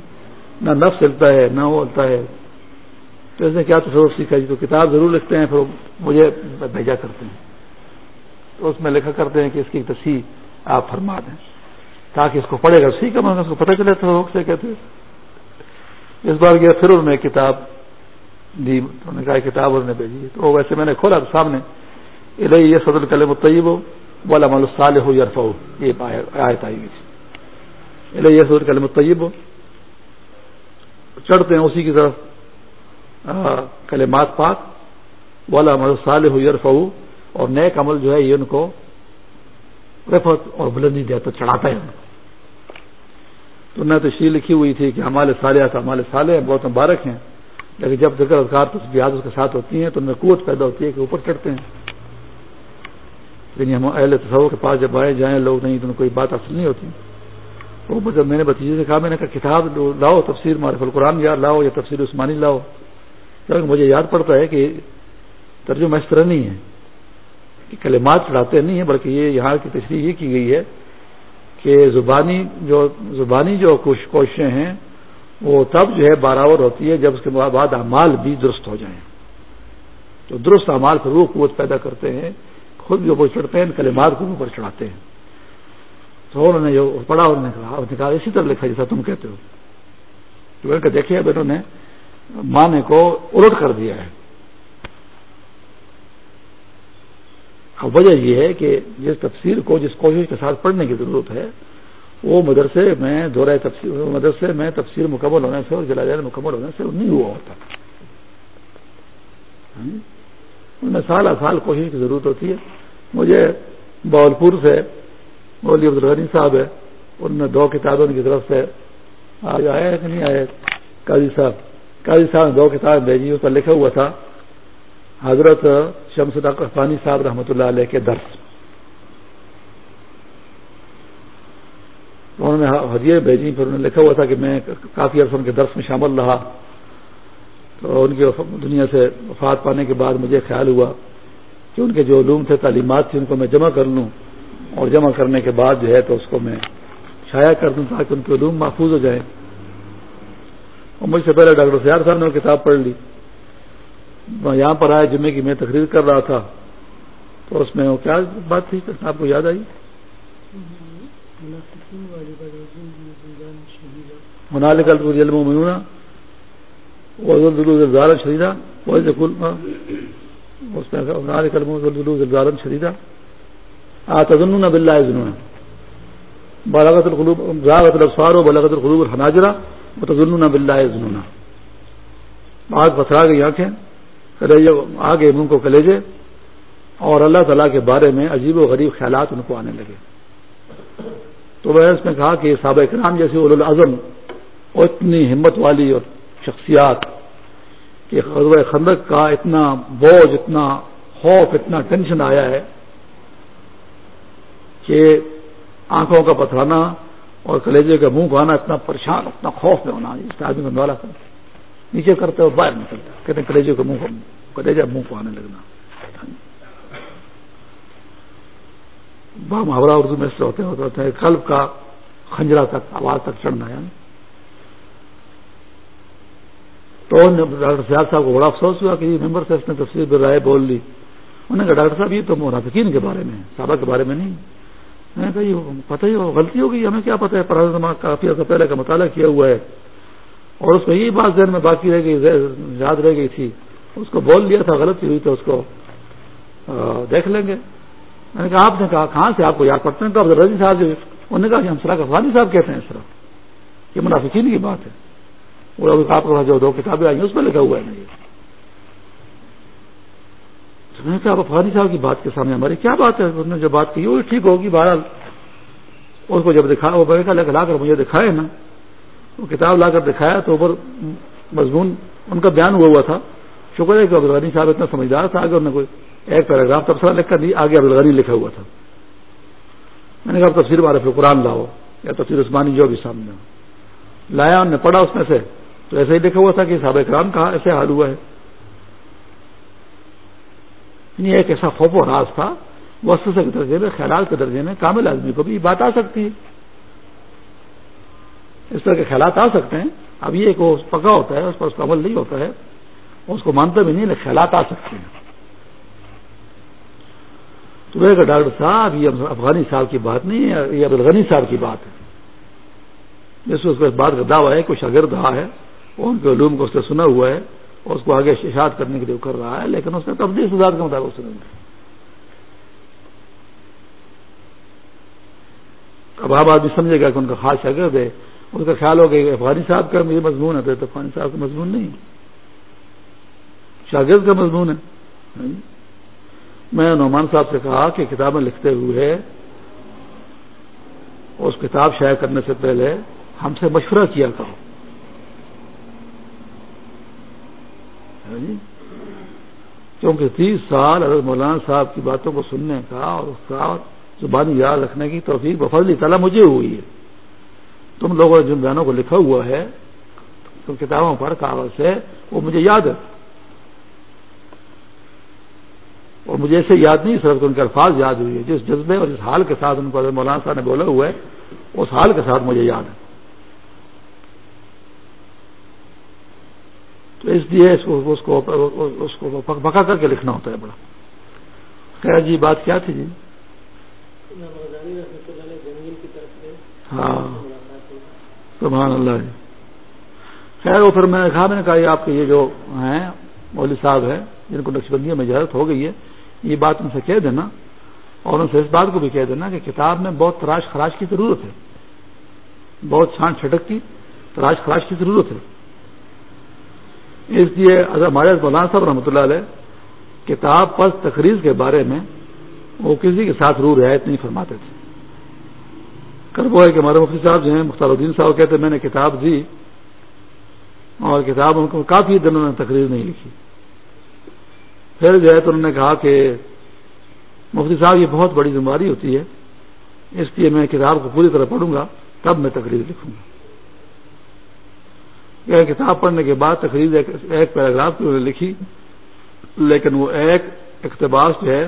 نہ نفس ہلتا ہے، نہ وہ ہلتا ہے۔ تو اس نے کیا تصور سیکھا جی؟ تو کتاب ضرور لکھتے ہیں، پھر مجھے بھیجا کرتے ہیں۔ تو اس میں لکھا کرتے ہیں کہ اس کی تصحیح آپ فرما دیں۔ تاکہ اس کو پڑھے گا۔ سیکھا میں اس کو پتہ چلے تو سے کہتے اس بار گیا پھر انہوں نے کتاب دی، انہوں نے کہا کتاب انہوں نے بھیجی تو ویسے میں نے کھولا تو سامنے الہی یہ صدر کلم طیب ہو بولا مل سال ہو یارف ہو یہ آیت آئی گئی الہی یہ صدر کلم طیب ہو چڑھتے ہیں اسی کی طرف کلمات پاک۔ والا مل صالح ہو یارف اور نیک عمل جو ہے یہ ان کو رفت اور بلندی دیتا چڑھاتا ہے ان کو۔ تو نہ تشریح لکھی ہوئی تھی کہ ہمارے سالیہ تو ہمارے سالے ہیں، بہت مبارک ہیں، لیکن جب ذکر اذکار تصویرات اس کے ساتھ ہوتی ہیں تو ان میں قوت پیدا ہوتی ہے کہ اوپر چڑھتے ہیں۔ لیکن ہم اہل تصور کے پاس جب آئے، جائیں، لوگ نہیں تو ان کوئی بات اصل نہیں ہوتی۔ وہ جب میں نے بتیجے سے کہا، میں نے کہا، کتاب لاؤ تفسیر معرف القرآن یا لاؤ یا تفسیر عثمانی لاؤ۔ کیونکہ مجھے یاد پڑتا ہے کہ ترجمہ اس طرح نہیں ہے۔ کلمات چڑھاتے نہیں ہیں، بلکہ یہ یہاں کی تشریح یہ کی گئی ہے کہ زبانی جو زبانی جو کوششیں ہیں، وہ تب جو ہے برابر ہوتی ہے جب اس کے بعد اعمال بھی درست ہو جائیں۔ تو درست اعمال پر وہ قوت پیدا کرتے ہیں، خود جو وہ چڑھتے ہیں، کلمات کو اوپر چڑھاتے ہیں۔ تو انہوں نے جو پڑھا، انہوں نے کہا نے کہا، اسی طرح لکھا، جیسا تم کہتے ہو۔ تو دیکھیے اب انہوں نے معنی کو الٹ کر دیا ہے اب وجہ یہ ہے کہ جس تفسیر کو جس کوشش کے ساتھ پڑھنے کی ضرورت ہے، وہ مدرسے میں دورہ تفسیر مدرسے میں تفسیر مکمل ہونے سے اور جلا جلد مکمل ہونے سے نہیں ہوا ہوتا۔ ان میں سال سال کوشش کی ضرورت ہوتی ہے۔ مجھے باولپور سے مولوی عبدالغنی صاحب ہے، ان میں دو کتابیں ان کی طرف سے۔ آج آئے کہ نہیں آئے؟ قاضی صاحب۔ قاضی صاحب نے دو کتابیں بھیجی، اس پر لکھا ہوا تھا۔ حضرت شمس فانی صاحب رحمۃ اللہ علیہ کے درس انہوں نے حدیے بھیجی، پھر انہوں نے لکھا ہوا تھا کہ میں کافی عرصہ ان کے درس میں شامل رہا۔ تو ان کی دنیا سے وفات پانے کے بعد مجھے خیال ہوا کہ ان کے جو علوم تھے، تعلیمات تھیں، ان کو میں جمع کر لوں۔ اور جمع کرنے کے بعد جو ہے تو اس کو میں شائع کر دوں تاکہ ان کے علوم محفوظ ہو جائیں۔ اور مجھ سے پہلے ڈاکٹر سیار صاحب نے وہ کتاب پڑھ لی۔ یہاں پر آئے جمعے کی میں تقریر کر رہا تھا، تو اس میں وہ کیا بات تھی؟ آپ کو یاد آئی؟ منال کل علم میونا زلزال شریدا اس میں منال کل زلزال شریدا آتظنون باللہ ظنون بلاغت القلوب زاغت الابصار و بلاغت القلوب الحناجرہ و وتظنون باللہ ظنون آگ پتھرا گئی آنکھیں۔ آگے منہ کو کلیجے اور اللہ تعالیٰ کے بارے میں عجیب و غریب خیالات ان کو آنے لگے۔ تو میں اس میں کہا کہ سابق کرام جیسے اول الاظم اور اتنی ہمت والی اور شخصیات کہ خزو خندق کا اتنا بوجھ، اتنا خوف، اتنا ٹینشن آیا ہے کہ آنکھوں کا پتھرانا اور کلیجے کا منہ کو آنا اتنا پریشان، اتنا خوف میں ہونا۔ اس آدمی کو نوالا کرتا نیچے کرتے اور باہر نکلتا کہتے ہیں، کلیجے کو منہ کو کلیجا منہ کو آنے لگنا۔ با محاورہ اردو میں سے ہوتے ہوتے ہیں، قلب کا خنجرا تک، آواز تک چڑھنا ہے تو ڈاکٹر سیاد صاحب کو بڑا افسوس ہوا کہ یہ ممبر سے اس نے تفصیل رائے بول لی۔ انہوں نے کہا، ڈاکٹر صاحب، یہ تو منافقین کے بارے میں صحابہ کے بارے میں نہیں۔ میں نے کہا، یہ پتہ ہی غلطی ہوگی ہمیں کیا پتہ ہے؟ پرانا کافی عرصہ پہلے کا مطالعہ کیا ہوا ہے۔ اور اس میں یہی بات ذہن میں باقی رہ گئی یاد رہ گئی تھی۔ اس کو بول لیا تھا، غلطی ہوئی تو اس کو دیکھ لیں گے۔ میں نے کہا، آپ نے کہا، کہاں سے آپ کو یاد پڑتے ہیں؟ تو عبد الرزی صاحب انہوں نے کہا کہ ہم سرا افغانی صاحب کہتے ہیں اس طرح۔ یہ منافقین کی بات ہے۔ وہ آپ کے پاس جو دو کتابیں آئی ہیں، اس میں لکھا ہوا ہے۔ نا میں نے کہا افغانی صاحب کی بات کے سامنے ہماری کیا بات ہے؟ انہوں نے جو بات کی، وہ ٹھیک ہوگی، بہرحال۔ اس کو جب دکھا، وہ لا کر مجھے دکھائے نا۔ وہ کتاب لا کر دکھایا تو اوپر مضمون ان کا بیان ہوا ہوا تھا۔ شکر ہے کہ عبدالغنی صاحب اتنا سمجھدار تھا آگے انہوں نے کوئی ایک پیراگراف تبصرہ لکھ کر نہیں آگے عبدالغنی لکھا ہوا تھا۔ میں نے کہا تفصیل والے پھر قرآن لاؤ یا تفصیل عثمانی جو بھی سامنے ہو۔ لایا، انہوں نے پڑھا اس میں سے۔ تو ایسے ہی لکھا ہوا تھا کہ صحابہ کرام کہا ایسے حال ہوا ہے۔ یعنی ایک ایسا خوف و راز تھا وسط کے درجے میں، خیالات کے درجے میں، کامل آدمی کو بھی بات آ سکتی ہے۔ اس طرح کے خیالات آ سکتے ہیں۔ اب یہ کہ پکا ہوتا ہے، اس پر اس کا عمل نہیں ہوتا ہے۔ اس کو مانتا بھی نہیں، لیکن خیالات آ سکتے ہیں۔ تو کہ ڈاکٹر صاحب، یہ افغانی صاحب کی بات نہیں ہے، یہ عبدالغنی صاحب کی بات ہے۔ جس اس کو اس بات کا دعویٰ ہے، کوئی شاگرد رہا ہے، وہ ان کے علوم کو اس نے سنا ہوا ہے، اور اس کو آگے اشاعت کرنے کے لیے کر رہا ہے، لیکن اس نے تبدیل سزاد کے مطابق سنا۔ اب آپ آدمی سمجھے گا کہ ان کا خاص شاگرد ہے۔ اس کا خیال ہوگا کہ افغانی صاحب کا یہ مضمون ہے، تو افغانی صاحب کا مضمون نہیں شاگرد کا مضمون ہے۔ میں نعمان صاحب سے کہا کہ کتابیں لکھتے ہوئے اس کتاب شائع کرنے سے پہلے ہم سے مشورہ کیا کرو۔ ہاں جی؟ کیونکہ تیس سال حضرت مولانا صاحب کی باتوں کو سننے کا اور اس کا زبانی یاد رکھنے کی توفیق بفضلی تعالیٰ مجھے ہوئی ہے۔ تم لوگوں نے جن بیانوں کو لکھا ہوا ہے کتابوں پر کاغذ سے وہ مجھے یاد ہے۔ اور مجھے ایسے یاد نہیں صرف ان کے الفاظ یاد ہوئی ہے جس جذبے اور جس حال کے ساتھ ان کو مولانا صاحب نے بولا ہوا ہے اس حال کے ساتھ مجھے یاد ہے۔ تو اس لیے اس کو پکا کر کے لکھنا ہوتا ہے بڑا۔ خیر جی بات کیا تھی جی؟ ہاں۔ سبحان اللہ جی۔ خیر، وہ پھر میں نے کہا، میں نے کہا، یہ آپ کے یہ جو ہیں، مولوی صاحب ہیں، جن کو نقش بندیوں میں اجازت ہو گئی ہے، یہ بات ان سے کہہ دینا اور ان سے اس بات کو بھی کہہ دینا کہ کتاب میں بہت تراش خراش کی ضرورت ہے۔ بہت چھان چھٹک کی تراش خراش کی ضرورت ہے۔ اس لیے ہمارے مولانا صاحب رحمۃ اللہ علیہ، کتاب پر تقریر کے بارے میں وہ کسی کے ساتھ رو رعایت نہیں فرماتے تھے۔ کر وہ ہے کہ ہمارے مفتی صاحب جو ہیں، مختار الدین صاحب کہتے ہیں، میں نے کتاب دی اور کتاب ان کو کافی دنوں نے تقریر نہیں لکھی۔ پھر جو ہے تو انہوں نے کہا کہ مفتی صاحب، یہ بہت بڑی ذمہ داری ہوتی ہے، اس لیے میں کتاب کو پوری طرح پڑھوں گا، تب میں تقریر لکھوں گا۔ کتاب پڑھنے کے بعد تقریر ایک پیراگراف کی انہوں نے لکھی، لیکن وہ ایک اقتباس جو ہے،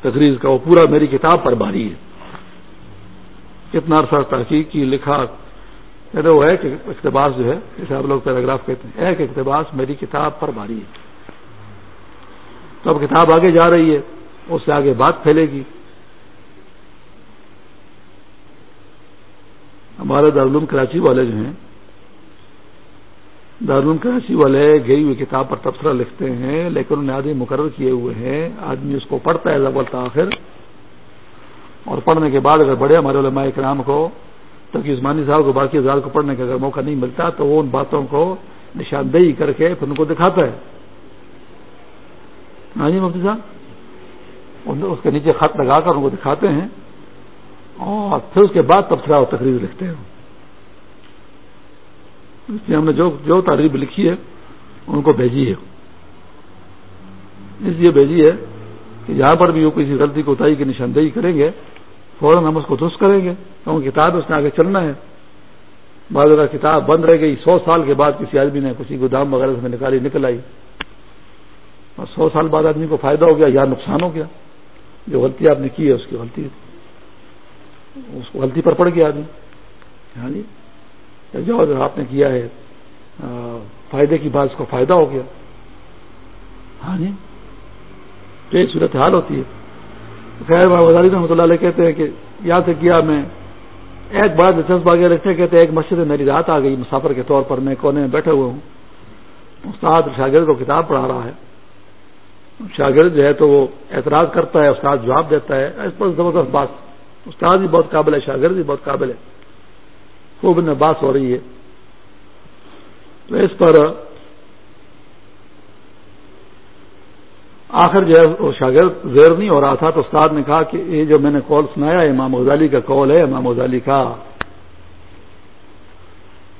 تقریر کا وہ پورا میری کتاب پر بھاری ہے۔ کتنا عرصہ تحقیق کی، لکھا، کہتے وہ ایک اقتباس جو ہے، جسے آپ لوگ پیراگراف کہتے ہیں، ایک اقتباس میری کتاب پر بھاری ہے۔ تو اب کتاب آگے جا رہی ہے، اس سے آگے بات پھیلے گی۔ ہمارے دارالعلوم کراچی والے جو ہیں، دارالعلوم کراچی والے گئی ہوئی کتاب پر تبصرہ لکھتے ہیں، لیکن انہوں نے آدمی مقرر کیے ہوئے ہیں، آدمی اس کو پڑھتا ہے زبر تاخیر اور پڑھنے کے بعد اگر بڑے ہمارے علماء کرام کو تو عثمانی صاحب کو باقی ازاد کو پڑھنے کا اگر موقع نہیں ملتا تو وہ ان باتوں کو نشاندہی کر کے پھر ان کو دکھاتا ہے۔ ہاں جی مفتی صاحب؟ اس کے نیچے خط لگا کر ان کو دکھاتے ہیں اور پھر اس کے بعد تبصرہ اور تقریر لکھتے ہیں۔ اس لیے ہم نے جو جو تعریف لکھی ہے، ان کو بھیجی ہے۔ اس لیے بھیجی ہے کہ جہاں پر بھی وہ کسی غلطی کو اتائی کی نشاندہی کریں گے فوراً ہم اس کو درست کریں گے۔ کیونکہ کتاب اس نے آگے چلنا ہے۔ بعض اگر کتاب بند رہ گئی۔ سو سال کے بعد کسی آدمی نے کسی گودام وغیرہ سے نکالی، نکل آئی۔ اور سو سال بعد آدمی کو فائدہ ہو گیا یا نقصان ہو گیا۔ جو غلطی آپ نے کی ہے، اس کی غلطی اس کو غلطی پر پڑ گیا آدمی۔ ہاں جی؟ جو آپ نے کیا ہے فائدے کی بات، اس کو فائدہ ہو گیا۔ ہاں جی؟ تو یہ صورت حال ہوتی ہے۔ خیر وزاری رحمۃ اللہ علیہ کہتے ہیں کہ یہاں سے کیا میں ایک بار دلچسپ آگے رکھتے کہتے ہیں، ایک مسجد میں میری رات آ گئی، مسافر کے طور پر میں کونے میں بیٹھے ہوئے ہوں۔ استاد شاگرد کو کتاب پڑھا رہا ہے۔ شاگرد جو ہے تو وہ اعتراض کرتا ہے، استاد جواب دیتا ہے۔ اس پر زبردست بات۔ استاد بھی بہت قابل ہے، شاگرد بھی بہت قابل ہے۔ خوب میں بات ہو رہی ہے۔ تو اس پر آخر جو ہے وہ شاگرد زیر نہیں ہو رہا تھا تو استاد نے کہا کہ یہ جو میں نے کال سنایا امام غزالی کا کال ہے، امام غزالی کا۔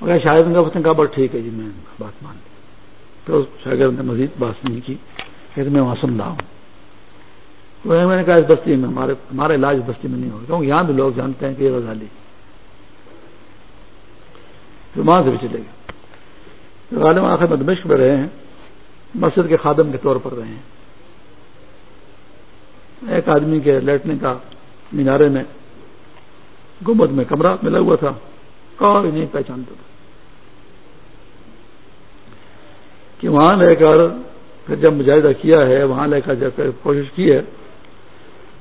مگر شاید نے کہا بس ٹھیک ہے جی میں بات مان لی۔ تو شاگرد نے مزید بات نہیں کی کہ میں وہاں سن رہا ہوں۔ میں نے کہا، اس بستی میں، ہمارے ہمارا علاج اس بستی میں نہیں ہوگا کیونکہ یہاں بھی لوگ جانتے ہیں کہ یہ غزالی۔ پھر وہاں سے بھی چلے گئے۔ غالب آخر میں دمشق میں رہے ہیں، مسجد کے خادم کے طور پر رہے ہیں۔ ایک آدمی کے لیٹنے کا مینارے میں گمبد میں کمرہ ملا ہوا تھا کوئی نہیں پہچانتا تھا۔ کہ وہاں لے کر پھر جب مجاہدہ کیا ہے، وہاں لے کر جب کوشش کی ہے،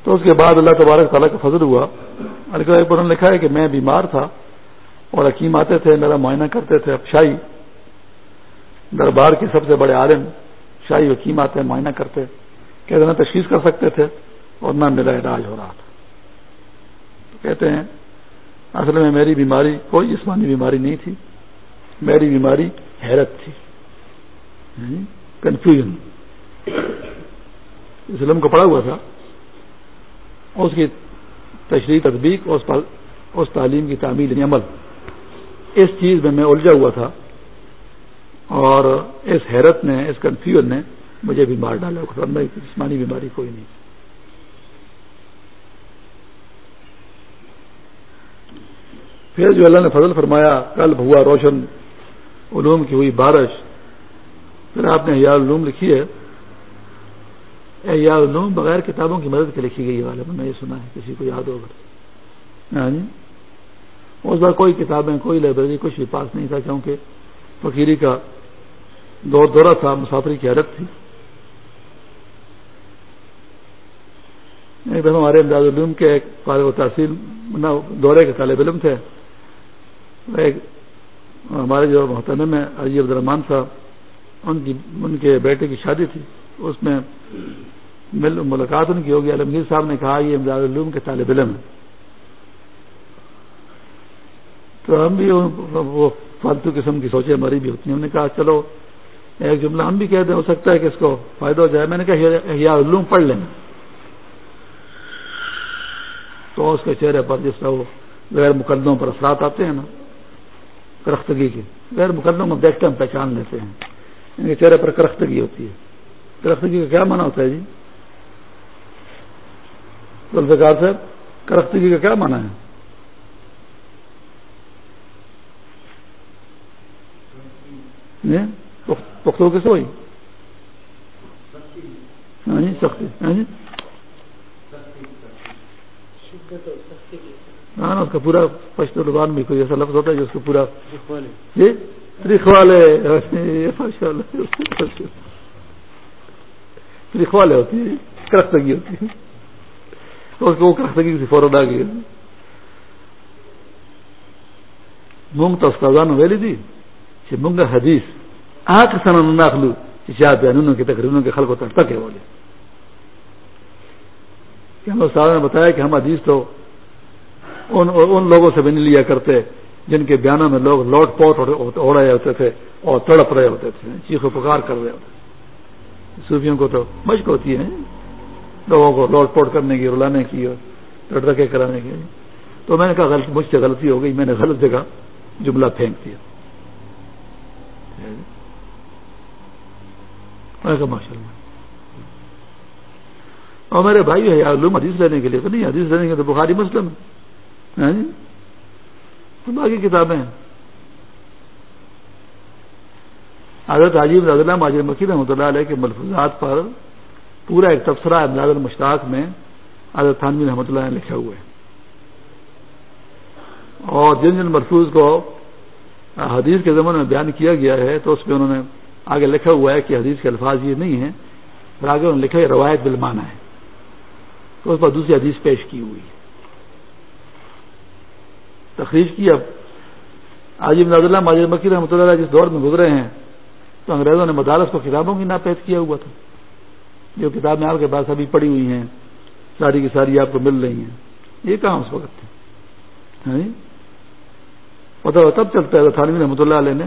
تو اس کے بعد اللہ تبارک تعالیٰ کا فضل ہوا۔ انہوں نے لکھا ہے کہ میں بیمار تھا اور حکیم آتے تھے، میرا معائنہ کرتے تھے، اب شاہی۔ دربار کے سب سے بڑے عالم شاہی حکیم آتے، معائنہ کرتے۔ کہ نہ تشخیص کر سکتے تھے اور نہ میرا علاج ہو رہا تھا۔ تو کہتے ہیں، اصل میں میری بیماری کوئی جسمانی بیماری نہیں تھی، میری بیماری حیرت تھی۔ یعنی کنفیوژن اسلم کو پڑا ہوا تھا۔ اس کی تشریح تدبیق اس تعلیم کی تعمیل یعنی عمل۔ اس چیز میں میں الجھا ہوا تھا اور اس حیرت نے، اس کنفیوژن نے مجھے بیمار ڈالا جسمانی بیماری کوئی نہیں۔ پھر جو اللہ نے فضل فرمایا، کل ہوا روشن، علوم کی ہوئی بارش۔ پھر آپ نے یار علوم لکھی ہے۔ یار علوم بغیر کتابوں کی مدد کے لکھی گئی والے میں یہ سنا ہے، کسی کو یاد ہوگا ہاں جی۔ اس بار کوئی کتابیں کوئی لائبریری کچھ بھی پاس نہیں تھا، کیونکہ فقیری کا دور دورہ تھا، مسافری کی حالت تھی۔ یعنی ایک دفعہ ہمارے امداد علوم کے ایک فارغ و تحصیل دورے کے طالب علم تھے۔ ایک ہمارے جو محترم ہے عجیب الرحمان صاحب، ان کی، ان کے بیٹے کی شادی تھی۔ اس میں ملاقات ان کی ہوگی۔ عالمگیر صاحب نے کہا، یہ امداد علوم کے طالب علم ہے تو ہم بھی وہ فالتو قسم کی سوچیں ہماری بھی ہوتی ہیں۔ ہم نے کہا، چلو ایک جملہ ہم بھی کہہ دیں، ہو سکتا ہے کہ اس کو فائدہ ہو جائے۔ میں نے کہا یا علوم پڑھ لینا تو اس کے چہرے پر جس طرح وہ غیر مقدموں پر اثرات آتے ہیں نا، کرختگی کے۔ غیر مقدموں میں دیکھتے ہم پہچان لیتے ہیں۔ ان کے چہرے پر کرختگی ہوتی ہے۔ کرختگی کا کیا مانا ہوتا ہے جی؟ ذوالفقار صاحب، کرختگی کا کیا مانا ہے؟ جی؟ پختوں کیسے ہوئی؟ ہاں جی سختی۔ ہاں جی؟ ہاں اس کا پورا پشتو زبان میں کوئی ایسا لفظ ہوتا ہے جو اس کو پورا جی؟ تریخوالے تریخوالے ہوتی ہے کرختگی ہوتی ہے۔ تو اس کو کرختگی سے فوراً آ گئی۔ مونگ تو استاذان ویلی تھی کہ مونگ حدیث آنکھ سن ناخلو انہوں کی تقریروں کے خلق ہوتا تک ہے بولے۔ کہ ہم استاد نے بتایا کہ ہم حدیث تو ان, ان لوگوں سے بھی نہیں لیا کرتے جن کے بیانوں میں لوگ لوٹ پوٹ ہو رہے ہوتے تھے اور تڑپ رہے ہوتے تھے چیخ و پکار کر رہے ہوتے تھے۔ صوفیوں کو تو مشق ہوتی ہے لوگوں کو لوٹ پوٹ کرنے کی رلانے کی اور ٹڑکے کرانے کی۔ تو میں نے کہا غلط مجھ سے غلطی ہو گئی میں نے غلط جگہ جملہ پھینک دیا۔ ماشاء اللہ اور میرے بھائی ہے علوم حدیث لینے کے لیے تو نہیں، حدیث لینے کے تو بخاری مسلم ہاں جی؟ باقی کتابیں حضرت عجیب رض اللہ ماجر مکید رحمۃ اللہ علیہ کے ملفوظات پر پورا ایک تبصرہ امداد المشتاق میں حضرت تھانوی رحمۃ اللہ نے لکھے ہوئے اور جن جن ملفوظ کو حدیث کے زمانے میں بیان کیا گیا ہے، تو اس میں انہوں نے آگے لکھا ہوا ہے کہ حدیث کے الفاظ یہ نہیں ہیں پھر آگے انہوں نے لکھا ہے، روایت بلمانا ہے۔ تو اس پر دوسری حدیث پیش کی ہوئی تخریج کی اب آج امداد اللہ ماجر مکی رحمۃ اللہ جس دور میں گزرے ہیں، تو انگریزوں نے مدارس کو کتابوں کی ناپید کیا ہوا تھا۔ جو کتابیں آپ کے پاس ابھی پڑھی ہوئی ہیں، ساری کی ساری آپ کو مل رہی ہیں۔ یہ کہاں اس وقت تھے؟ ہاں جی؟ پتا تب چلتا ہے تھانوی رحمۃ اللہ علیہ نے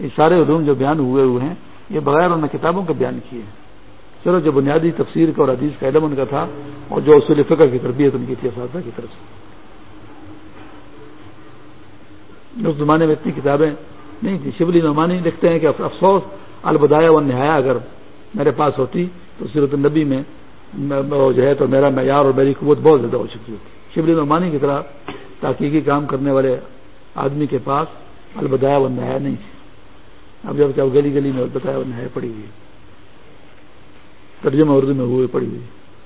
یہ سارے علوم جو بیان ہوئے ہوئے ہیں، یہ بغیر انہوں نے کتابوں کے بیان کیے ہیں۔ چلو، جو بنیادی تفسیر کا اور حدیث کا علم ان کا تھا اور جو اصول فکر کی تربیت ان کی تھی، اساتذہ کی طرف سے۔ اس زمانے میں اتنی کتابیں نہیں تھی شبلی نعمانی لکھتے ہیں کہ افسوس البدایا و نہایا اگر میرے پاس ہوتی تو سیرت النبی میں جو ہے تو میرا معیار اور میری قوت بہت زیادہ ہو چکی ہوتی۔ شبلی نعمانی کی طرح تحقیقی کام کرنے والے آدمی کے پاس البدایا و نہایا نہیں تھی۔ اب جب چاہو گلی گلی میں البدایا و نہایا پڑی ہوئی ترجمہ اردو میں ہوئے پڑی ہوئی۔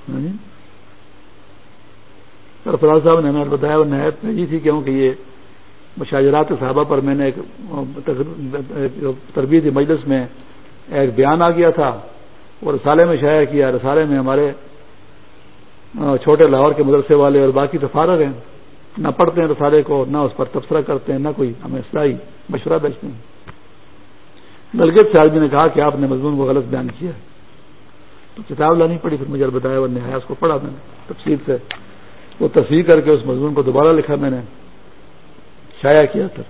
یعنی سرفراز صاحب نے ہمیں بتایا، وہ نہایت بھیجی تھی کیونکہ یہ مشاجرات صحابہ پر میں نے ایک تربیتی مجلس میں ایک بیان آ گیا تھا اور رسالے میں شائع کیا۔ رسالے میں ہمارے چھوٹے لاہور کے مدرسے والے اور باقی تو فارغ ہیں۔ نہ پڑھتے ہیں رسالے کو، نہ اس پر تبصرہ کرتے ہیں، نہ کوئی ہمیں صلاحی مشورہ بیچتے ہیں۔ نلگت سے آدمی نے کہا کہ آپ نے مضمون کو غلط بیان کیا۔ ہے تو کتاب لانی پڑی پھر مجھے بتایا وہ نہایا اس کو پڑھا میں نے تفصیل سے۔ وہ تصویر کر کے اس مضمون کو دوبارہ لکھا میں نے۔ شائع کیا تھا۔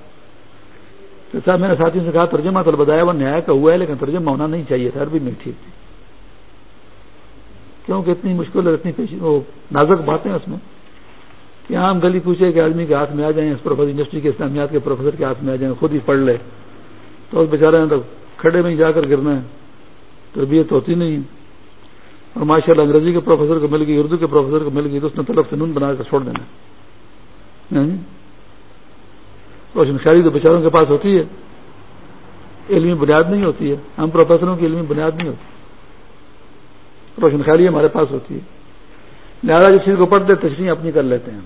صاحب، میں نے ساتھی سے کہا، ترجمہ تو بتایا وہ نیا کا ہوا ہے، لیکن ترجمہ ہونا نہیں چاہیے تھا، عربی میں ٹھیک تھی۔ کیونکہ اتنی مشکل اور اتنی پیشی وہ نازک باتیں اس میں کہ عام گلی پوچھے کہ آدمی کے ہاتھ میں آ جائیں، اس پروفیسر یونیورسٹی کے اسلامیات کے پروفیسر کے ہاتھ میں آ جائیں، خود ہی پڑھ لے۔ تو اس بیچارے ہیں تو کھڑے میں ہی جا کر گرنا ہے۔ تربیت ہوتی نہیں۔ اور ماشاء اللہ انگریزی کے پروفیسر کو مل گئی، اردو کے پروفیسر کو مل گئی تو اس نے طلب سے نون بنا کر چھوڑ دینا۔ ہاں جی؟ روشن خیری تو بیچاروں کے پاس ہوتی ہے۔ علمی بنیاد نہیں ہوتی ہے۔ ہم پروفیسروں کی علمی بنیاد نہیں ہوتی۔ روشن خیالی ہمارے پاس ہوتی ہے۔ لہٰذا جس چیز کو پڑھتے تشریح اپنی کر لیتے ہیں۔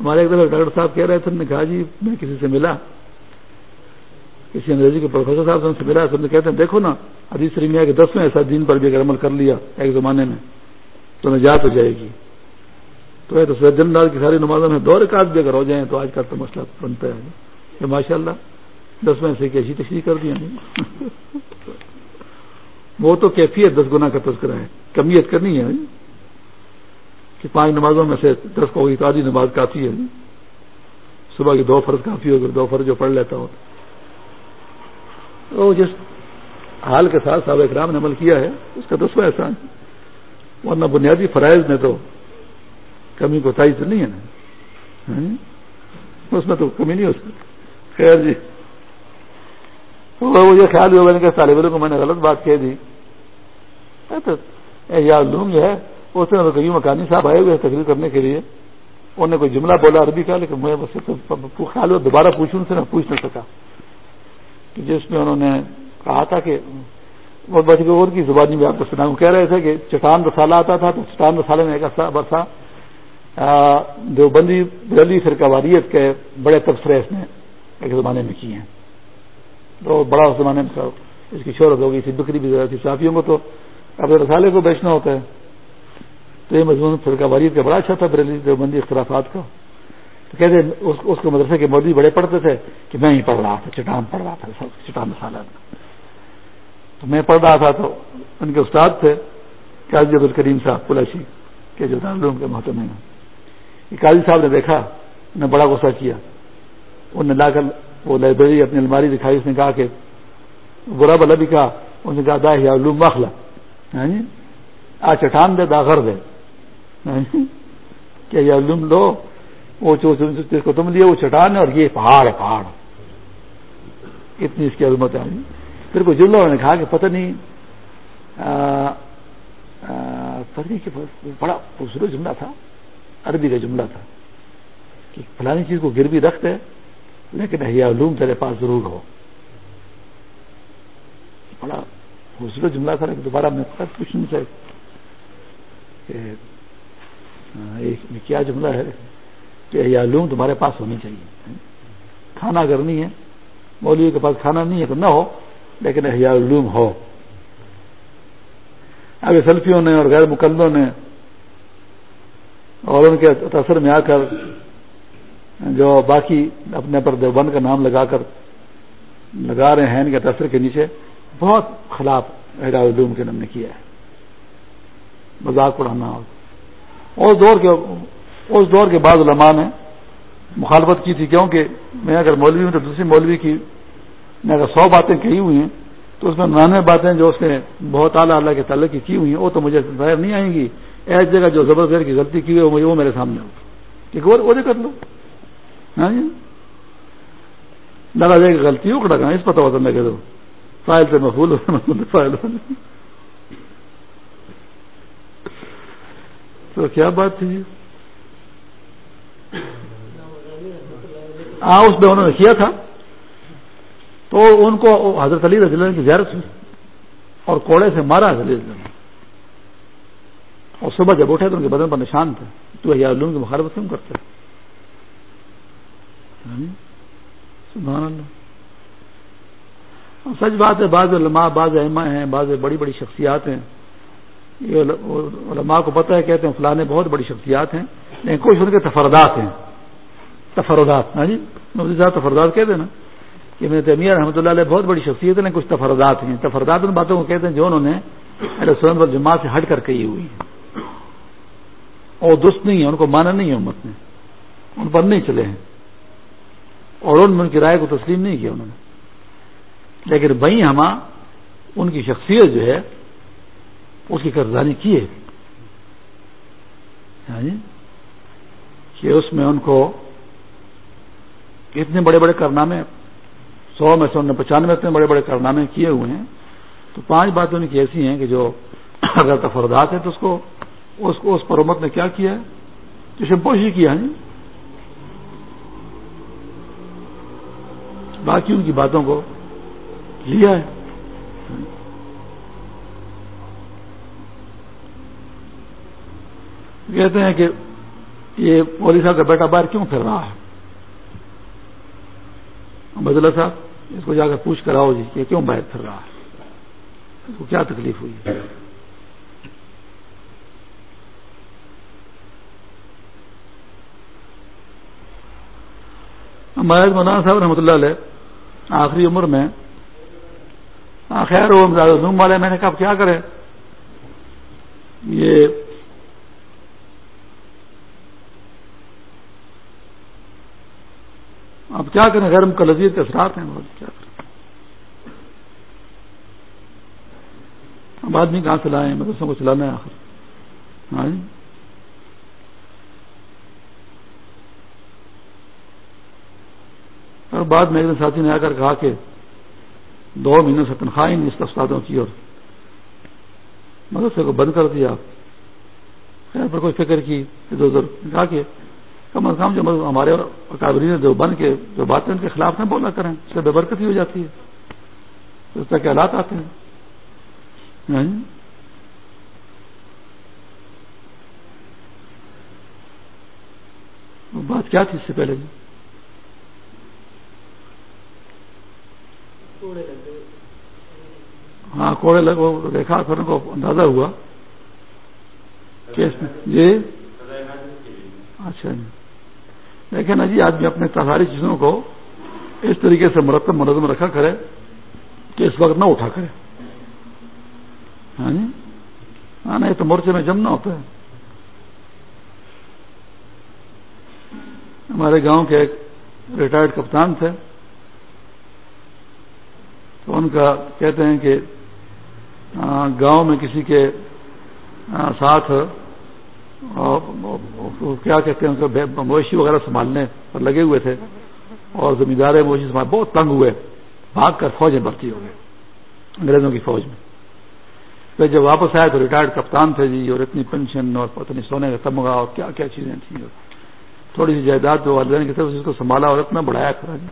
ہمارے ایک دفعہ ڈاکٹر صاحب کہہ رہے تھے نے کہا جی میں کسی سے ملا۔ کسی انگریزی کے پروفیسر صاحب سے ملا سب نے کہتے ہیں، دیکھو نا، حدیث سریمیا کے دسویں ایسا دین پر بھی اگر عمل کر لیا ایک زمانے میں، تو نجات ہو جائے گی۔ تو تو سید جن کی ساری نمازوں میں دو رکعت بھی اگر ہو جائیں تو آج کل تو مسئلہ بنتا ہے۔ کہ ماشاء اللہ دس میں سے کیسی تشریح کر دیا وہ تو کیفیت دس گنا کا تذکرہ ہے۔ کمیت کرنی ہے۔ کہ پانچ نمازوں میں سے دس کو تو آدھی نماز کافی ہے۔ صبح کی دو فرض کافی ہوگی، دو فرض جو پڑھ لیتا ہو تو جس حال کے ساتھ صاحب اکرام نے عمل کیا ہے، اس کا دسواں احسان ورنہ بنیادی فرائض نے تو کمی کو تائی تو نہیں ہے نا۔ ہاں؟ اس میں تو کمی نہیں ہو سکتی۔ خیر جی۔ وہ یہ خیال ہوا میں نے کہا طالب علم کو میں نے غلط بات کہہ دی۔ یار لوگ جو ہے اس نے کئی مکانی صاحب آئے ہوئے تقریر کرنے کے لیے۔ انہوں نے کوئی جملہ بولا عربی کا، لیکن میں بس خیال ہوا، دوبارہ پوچھوں سے میں پوچھ نہ سکا۔ کہ جس میں انہوں نے کہا تھا کہ وہ بچ اور کی زبانی میں آپ کو سنا کہہ رہے تھے کہ چٹان رسالہ آتا تھا تو چٹان رسالے میں ایک برسا جو بندی بلی فرقہ واریت کے بڑے تبصرے اس نے ایک زمانے میں کیے ہیں۔ تو بڑا اس زمانے میں اس کی شہرت ہو گئی تھی بکری بھی تھی صافیوں کو تو اب رسالے کو بیچنا ہوتا ہے۔ تو یہ مضمون فرقہ واریت کا بڑا اچھا تھا بریلی جو بندی اختلافات کا۔ تو کہتے اس کو مدرسے کے مودی بڑے پڑھتے تھے کہ میں ہی پڑھ رہا تھا، چٹان پڑھ رہا تھا چٹان مسالہ تو میں پڑھ رہا تھا تو ان کے استاد تھے، قاضی عبد الکریم صاحب پلاشی کے جو دارالعلوم کے محتم ہیں۔ قاضی صاحب نے دیکھا نے بڑا غصہ کیا۔ انہوں نے لا کر وہ لائبریری اپنی الماری دکھائی، اس نے کہا کہ برا بلا بھی کہا اس نے کہا دا یا علوم مخلا۔ ہاں جی؟ آ چٹان دے، دا غر دے ہاں جی؟ کہ یہ علوم لو وہ جس کو تم لیا، وہ چٹان ہے اور یہ پہاڑ ہے، پہاڑ۔ اتنی اس کی عظمت ہے۔ پھر کوئی جملہ نے کہا کہ پتہ نہیں پتہ نہیں کہ بڑا خوبصورت جملہ تھا، عربی کا جملہ تھا کہ فلانی چیز کو گروی رکھ دے لیکن علوم تیرے پاس ضرور ہو۔ بڑا خوبصورت جملہ تھا، لیکن دوبارہ میں پوچھ نہیں کہ کیا جملہ ہے؟ کہ علوم تمہارے پاس ہونی چاہیے۔ کھانا اگر نہیں ہے، مولوی کے پاس کھانا نہیں ہے تو نہ ہو، لیکن علوم ہو۔ اب سلفیوں نے اور غیر مقدموں نے اور ان کے تاثر میں آ کر جو باقی اپنے پر دیوبند کا نام لگا کر لگا رہے ہیں، ان کے تاثر کے نیچے بہت خلاف علوم کے نام نے کیا ہے۔ مذاق اڑانا اور دور کے اس دور کے بعد علماء نے مخالفت کی تھی، کیونکہ میں اگر مولوی ہوں تو دوسری مولوی کی میں اگر سو باتیں کہی ہوئی ہیں، تو اس میں نانے باتیں جو اس نے بہت اعلیٰ اللہ کے تعلق کی کی ہوئی ہیں، وہ تو مجھے ظاہر نہیں آئیں گی۔ ایسی جگہ جو زبردست کی غلطی کی ہوئی وہ میرے سامنے ہو وہ کر لو۔ ہاں جی؟ ڈالا جائے گا غلطی ہو کڑا اس پتہ ہوتا میں کہ فائل سے محفول فائل تو کیا بات تھی جی؟ ہاں اس میں انہوں نے کیا تھا۔ تو ان کو حضرت علی رضی اللہ کی زیارت ہوئی اور کوڑے سے مارا علی رضی اور صبح جب اٹھے تو ان کے بدن پر نشان تھے۔ تو یہ علوم کی مخالفت کیوں کرتے یعنی، سبحان اللہ۔ سچ بات ہے، بعض علماء، بعض احما ہیں، بعض بڑی بڑی شخصیات ہیں۔ یہ علماء کو پتہ ہے، کہتے ہیں فلانے بہت بڑی شخصیات ہیں، لیکن کچھ ان کے تفردات ہیں۔ تفردات۔ ہاں جی؟ صاحب تفردات کہتے ہیں نا کہ میں تیمیہ رحمۃ اللہ علیہ بہت بڑی شخصیت ہے کچھ تفردات ہیں۔ تفردات ان باتوں کو کہتے ہیں جو انہوں نے سورن جماعت سے ہٹ کر کہی ہوئی ہیں۔ اور درست نہیں ہے ان کو مانا نہیں ہے امت نے۔ ان پر نہیں چلے ہیں۔ اور ان میں ان کی رائے کو تسلیم نہیں کیا انہوں نے۔ لیکن بھائی ہما ان کی شخصیت جو ہے، اس کی قرضانی کی ہے۔ ہاں جی؟ کہ اس میں ان کو اتنے بڑے بڑے کارنامے سو میں سو پچانوے اتنے بڑے بڑے کارنامے کیے ہوئے ہیں۔ تو پانچ باتیں ان کی ایسی ہیں کہ جو اگر تفردات ہے تو اس کو اس کو، اس پر امت نے کیا کیا ہے؟ جسے پوشی کیا ہے؟ باقی ان کی باتوں کو لیا ہے۔ کہتے ہیں کہ یہ مودی صاحب کا بیٹا باہر کیوں پھر رہا ہے؟ بدلا صاحب اس کو جا کر پوچھ کر آؤ جی کہ کیوں باہر پھر رہا ہے؟ اس کو کیا تکلیف ہوئی؟ ہمارے مولانا صاحب رحمۃ اللہ علیہ، آخری عمر میں خیر وہ والے میں نے کہا کیا کرے یہ اب کیا کریں؟ غیر کا کے اثرات ہیں کیا کریں؟ اب آدمی کہاں سے لائیں؟ مدرسوں کو چلانا ہے آخر۔ ہاں جی؟ اور بعد میں ایک دن ساتھی نے آ کر کہا کہ دو مہینوں سے تنخواہ نہیں اس استادوں کی، اور مدرسے کو بند کر دیا۔ خیر پر کوئی فکر کی، ادھر ادھر۔ کہا کہ کم از کم جو ہمارے اکابری نے جو بن کے جو باتیں ان کے خلاف نہ بولا کریں اس سے بے برکتی ہو جاتی ہے۔ اس طرح کے حالات آتے ہیں؟ بات کیا تھی اس سے پہلے؟ جی ہاں کوڑے لگ دیکھا پھر ان کو اندازہ ہوا۔ جی؟ اچھا جی۔ دیکھیں نا جی آدمی اپنے ساری چیزوں کو اس طریقے سے مرتب منظم رکھا کرے کہ اس وقت نہ اٹھا کرے۔ ہاں جی؟ ہاں نہیں تو مورچے میں جمنا ہوتا ہے ہمارے گاؤں کے ایک ریٹائرڈ کپتان تھے۔ تو ان کا کہتے ہیں کہ گاؤں میں کسی کے ساتھ کیا کہتے ہیں مویشی وغیرہ سنبھالنے پر لگے ہوئے تھے اور زمیندار مویشی سنبھال بہت تنگ ہوئے۔ بھاگ کر فوج میں بھرتی ہو گئے انگریزوں کی فوج میں۔ پھر جب واپس آئے تو ریٹائرڈ کپتان تھے جی اور اتنی پینشن اور پتنی سونے کا تمغہ اور کیا کیا چیزیں تھیں۔ تھوڑی سی جائیداد جو والدین کی طرف سے اس کو سنبھالا اور اتنا بڑھایا کرا جی۔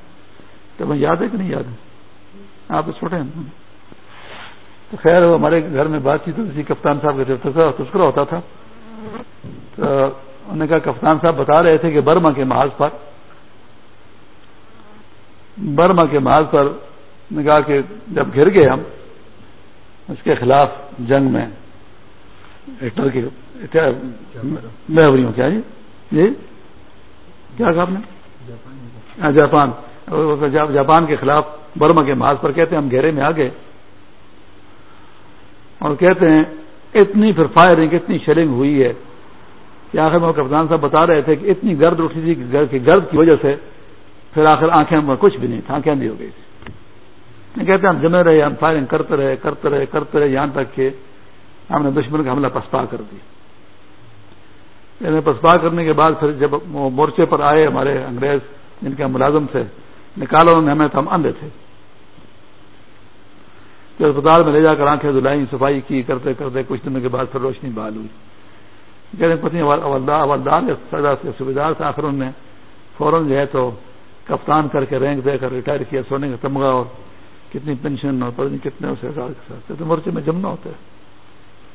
تو میں یاد ہے کہ نہیں یاد ہے؟ آپ چھوٹے ہیں۔ تو خیر ہمارے گھر میں بات چیت ہوتی تھی کپتان صاحب کا تذکرہ ہوتا تھا۔ انہوں نے کہا، کپتان صاحب بتا رہے تھے کہ برما کے محاذ پر، برما کے محاذ پر نے کہا کہ جب گر گئے ہم، اس کے خلاف جنگ میں ہٹلر کی محوریوں کیا ہاں جی؟ جی؟ کیا کہا آپ نے؟ ہاں، جاپان۔ جاپان کے خلاف برما کے محاذ پر کہتے ہیں، ہم گہرے میں آ گئے۔ اور کہتے ہیں، اتنی پھر فائرنگ، اتنی شیلنگ ہوئی ہے۔ کہ آخر میں کپتان صاحب بتا رہے تھے کہ اتنی گرد اٹھی تھی کہ گرد کی وجہ سے پھر آخر آنکھیں کچھ بھی نہیں تھا، آنکھیں نہیں ہو گئی تھی۔ کہتے ہیں ہم جمے رہے، ہم فائرنگ کرتے رہے کرتے رہے کرتے رہے، یہاں تک کہ ہم نے دشمن کا حملہ پسپا کر دیا۔ یعنی پسپا کرنے کے بعد پھر جب وہ مورچے پر آئے، ہمارے انگریز جن کے ملازم تھے، نکالا انہوں نے ہمیں تو ہم اندھے تھے۔ اسپتال میں لے جا کر آنکھیں دلائی صفائی کی، کرتے کرتے کچھ دنوں کے بعد پھر روشنی بحال ہوئی۔ کہتے پتنی اولدار سزا سے تھا آخر انہوں نے فوراً جو ہے تو کپتان کر کے رینک دے کر ریٹائر کیا، سونے کا تمغہ اور کتنی پینشن اور پتہ نہیں کتنے اسے کے ساتھ۔ تو مورچے میں جمنا ہوتا ہے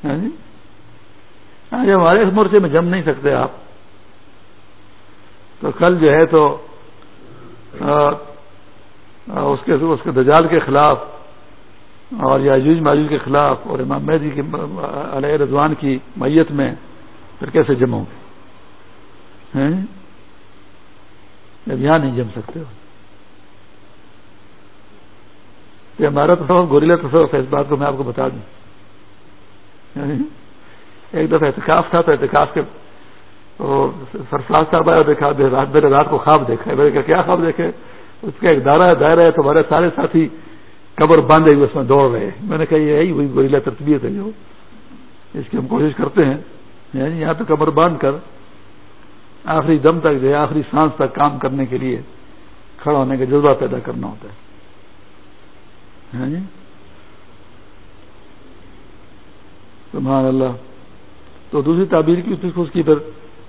ہاں جی؟ جب ہمارے اس مورچے میں جم نہیں سکتے آپ۔ تو کل جو ہے تو اس کے اس کے دجال کے خلاف اور یاجوج ماجوج کے خلاف اور امام مہدی کی علیہ رضوان کی میت میں پھر کیسے جمع ہوں گے؟ جب یہاں نہیں جم سکتے ہو۔ یہ ہمارا تصور گوریلا تصور ہے، اس بات کو میں آپ کو بتا دوں۔ یعنی ایک دفعہ احتکاف تھا تو احتکاف کے سرفراز صاحب آیا دیکھا میرے رات کو خواب دیکھا۔ میں نے کہا، کیا خواب دیکھے؟ اس کا ایک دائرہ ہے دائرہ ہے تو ہمارے سارے ساتھی قبر باندھے ہوئے اس میں دوڑ رہے۔ میں نے کہا یہی وہی گوریلا ترتیبیت ہے جو۔ اس کی ہم کوشش کرتے ہیں۔ یعنی یہاں پہ قبر باندھ کر آخری دم تک جو ہے، آخری سانس تک کام کرنے کے لیے کھڑا ہونے کا جذبہ پیدا کرنا ہوتا ہے۔ ہاں جی؟ سبحان اللہ۔ تو دوسری تعبیر کی اس کی پھر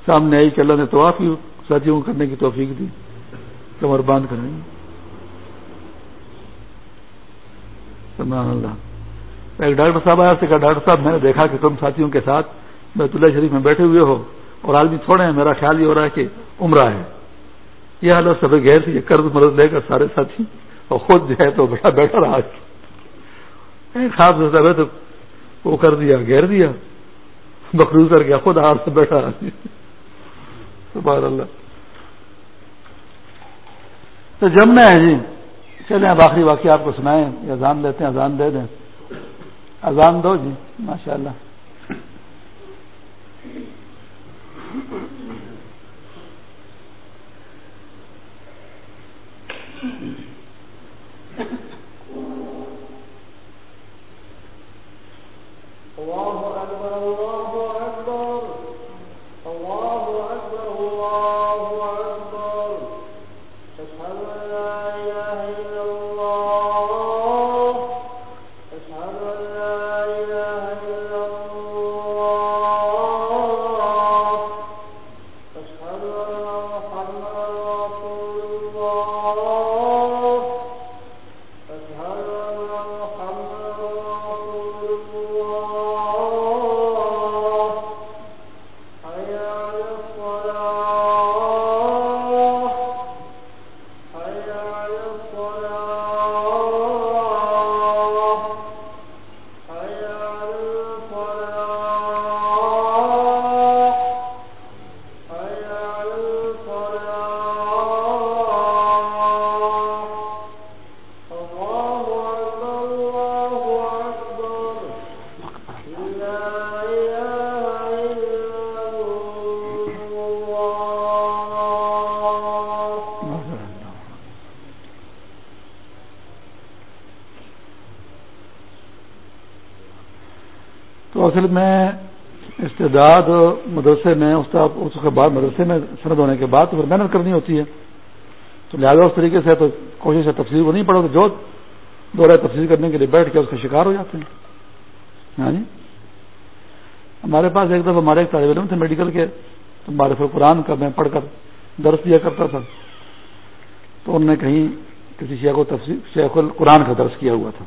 سامنے آئی کہ اللہ نے تو آپ ہی ساتھیوں کو کرنے کی توفیق دی۔ کمر باندھ کریں سبحان اللہ۔ ایک ڈاکٹر صاحب آیا سے کہا، ڈاکٹر صاحب، میں نے دیکھا کہ تم ساتھیوں کے ساتھ بیت اللہ شریف میں بیٹھے ہوئے ہو اور آدمی تھوڑے ہیں، میرا خیال یہ ہو رہا ہے کہ عمرہ ہے۔ یہ حالت سب گیر تھی قرض مرض لے کر سارے ساتھی اور خود جو ہے تو بڑا بیٹھا رہا۔ خاص ہے تو وہ کر دیا، گھیر دیا۔ بخروز کر گیا خود ہاتھ سے بیٹھا۔ سبحان اللہ۔ تو جمنا ہے جی۔ چلیں اب آخری واقعہ آپ کو سنائیں، اذان دیتے ہیں، اذان دے دیں۔ اذان دو جی ماشاء اللہ اصل میں استعداد مدرسے میں اس کے بعد مدرسے میں سرد ہونے کے بعد تو پھر محنت کرنی ہوتی ہے۔ تو لہٰذا اس طریقے سے تو کوشش ہے تفصیل کو نہیں پڑھو تو جو دورہ تفصیل کرنے کے لیے بیٹھ کے اس کا شکار ہو جاتے ہیں۔ ہاں جی؟ ہمارے پاس ایک دفعہ ہمارے ایک طالب علم تھے میڈیکل کے، تو ہمارے پھر قرآن کا میں پڑھ کر درس دیا کرتا تھا۔ تو انہوں نے کہیں کسی شیخ کو تفصیل شیخ القرآن کا درس کیا ہوا تھا۔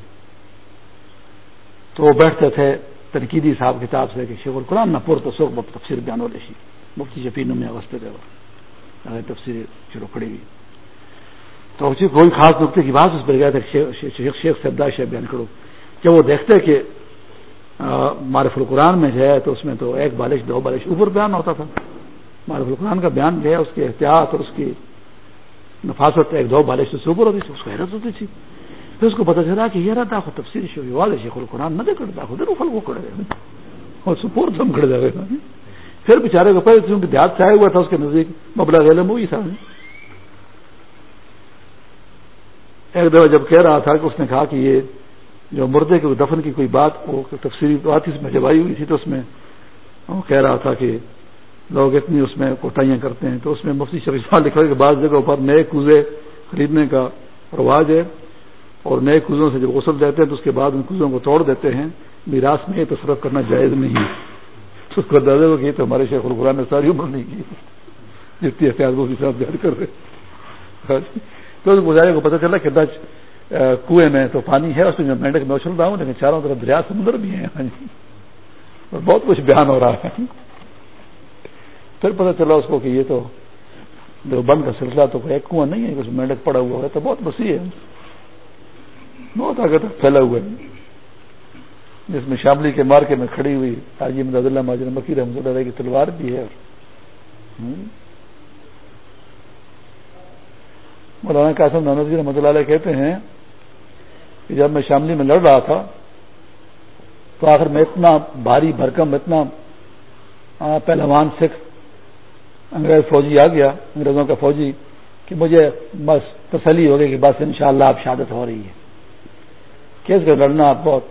تو وہ بیٹھتے تھے تنقیدی صاحب کتاب سے کہ شیخ القرآن نہ پور تو بہت تفصیل بیان ہو رہی مفتی شفین میں اگست دے تفصیل شروع پڑی ہوئی۔ تو اسی کوئی خاص نقطے کی بات اس پر گیا تھا شیخ شیخ سے شیخ بیان کرو۔ کہ وہ دیکھتے کہ معرف القرآن میں جو ہے تو اس میں تو ایک بالش، دو بالش اوپر بیان ہوتا تھا۔ معرف القرآن کا بیان جو ہے، اس کی احتیاط اور اس کی نفاست ایک دو بالش سے اوپر ہوتی تھی، اس کو حیرت ہوتی تھی۔ اس کو پتا چلا کہ یہ رہتا تفصیل شو واضح شیخ القرآن نہ کرتا خود فل وہ کھڑے اور سپور ہم کھڑے جائے گا پھر بےچارے کو پہلے کیونکہ دیہات سے آیا ہوا تھا اس کے نزدیک مبلا علم وہی تھا ایک دفعہ جب کہہ رہا تھا کہ اس نے کہا کہ یہ جو مردے کے دفن کی کوئی بات کو تفصیلی بات اس میں جب آئی ہوئی تھی تو اس میں وہ کہہ رہا تھا کہ لوگ اتنی اس میں کوٹائیاں کرتے ہیں تو اس میں مفتی شریف لکھا کہ بعض جگہوں پر نئے کوزے خریدنے کا رواج ہے اور نئے کوزوں سے جب غسل دیتے ہیں تو اس کے بعد ان کوزوں کو توڑ دیتے ہیں، میراث میں یہ تصرف کرنا جائز نہیں اس کو دادا کو کی تو ہمارے شیخ القرآن نے ساری عمر نہیں کی۔ جتنی احتیاط وہ صاحب جاری کر رہے ہاں جی۔ تو اس گزارے کو پتہ چلا کہ دج کنویں میں تو پانی ہے اس میں مینڈک میں اچھل رہا ہوں، لیکن چاروں طرف دریا سمندر بھی ہیں۔ ہاں جی۔ اور بہت کچھ بیان ہو رہا ہے۔ پھر پتہ چلا اس کو کہ یہ تو جو بند کا سلسلہ تو ایک کنواں نہیں ہے، اس میں مینڈک پڑا ہوا ہے، تو بہت وسیع ہے۔ بہت آگے تک پھیلا ہوا ہے۔ جس میں شاملی کے مارکے میں کھڑی ہوئی حاجی مدد اللہ ماجر مکی رحمۃ اللہ کی تلوار بھی ہے۔ مولانا قاسم نانوی رحمۃ اللہ علیہ کہتے ہیں کہ جب میں شاملی میں لڑ رہا تھا، تو آخر میں اتنا بھاری بھرکم، اتنا پہلوان سکھ، انگریز فوجی آ گیا۔ انگریزوں کا فوجی کہ مجھے بس تسلی ہو گئی کہ بس انشاءاللہ شاء آپ شہادت ہو رہی ہے۔ کیس کا لڑنا بہت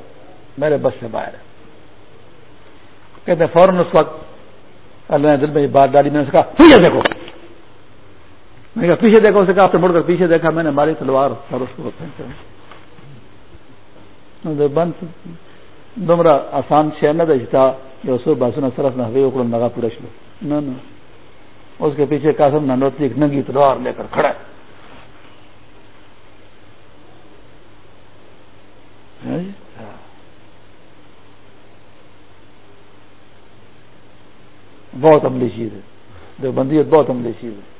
میرے بس سے باہر ہے۔ کہتے ہیں فوراً اس وقت اللہ نے دل میں یہ بات ڈالی۔ میں نے کہا، پیچھے دیکھو۔ میں نے کہا، پیچھے دیکھو۔ اسے کہا، آپ نے مڑ کر پیچھے دیکھا، میں نے ماری تلوار سر اس کو بند، دمرا آسان شہر نہ دیکھتا کہ اس باسو سرف نہ ہوئے اکڑ لگا پورا شروع۔ نہ اس کے پیچھے کاسم ننوتی ایک ننگی تلوار لے کر کھڑا ہے۔ ہاں جی؟ بہت عملی چیز ہے۔ دیوبندیت بہت عملی چیز ہے۔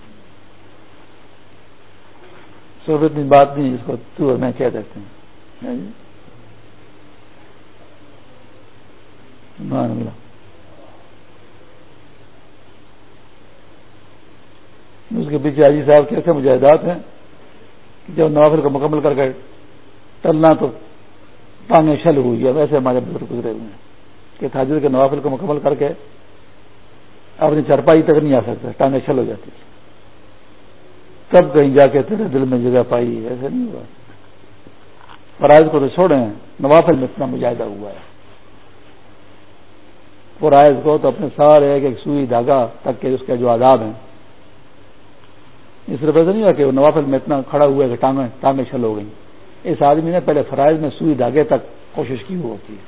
سو اتنی بات نہیں جس کو تو اور میں کہہ دیتے ہیں ہاں جی؟ اس کے پیچھے آجی صاحب کیسے مجاہدات ہیں، کہ جب نوافل کو مکمل کر کے ٹلنا تو ٹانگیں شل ہوئی ہے، ویسے ہمارے بزرگ گزرے ہوئے ہیں۔ کہ تاجر کے نوافل کو مکمل کر کے اپنی چرپائی تک نہیں آ سکتا ٹانگیں چھل ہو جاتی تب کہیں جا کے تیرے دل میں جگہ پائی، ایسے نہیں ہوا۔ فرائض کو تو چھوڑے نوافل میں اتنا مجاہدہ ہوا ہے۔ فرائض کو تو اپنے سارے ایک ایک سوئی دھاگا تک کے اس کے جو آداب ہیں۔ اس طرح ایسا نہیں ہوا کہ وہ نوافل میں اتنا کھڑا ہوا ہے کہ ٹانگیں ٹانگیں چھل ہو گئی اس آدمی نے پہلے فرائض میں سوئی دھاگے تک کوشش کی ہوتی ہے۔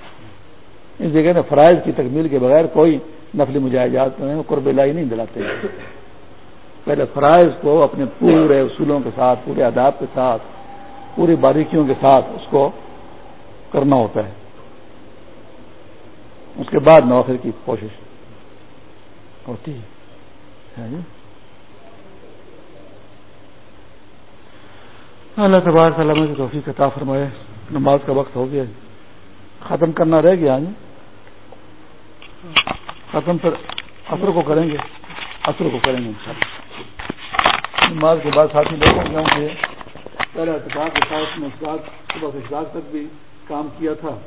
اس جگہ نے فرائض کی تکمیل کے بغیر کوئی نفلی مجاہدات میں قرب الہی نہیں دلاتے۔ پہلے فرائض کو اپنے پورے اصولوں کے ساتھ، پورے آداب کے ساتھ، پوری باریکیوں کے ساتھ اس کو کرنا ہوتا ہے۔ اس کے بعد نوکر کی کوشش ہوتی ہے۔ ہاں جی؟ اللہ تبار سلام کی توفیق عطا فرمائے، نماز کا وقت ہو گیا جی۔ ختم کرنا رہ گیا جی۔ ختم پر اثر کو کریں گے۔ اثر کو کریں گے نماز کے بعد ساتھی لوگوں کے پہلے اعتبار کے ساتھ میں صبح سے تک بھی کام کیا تھا۔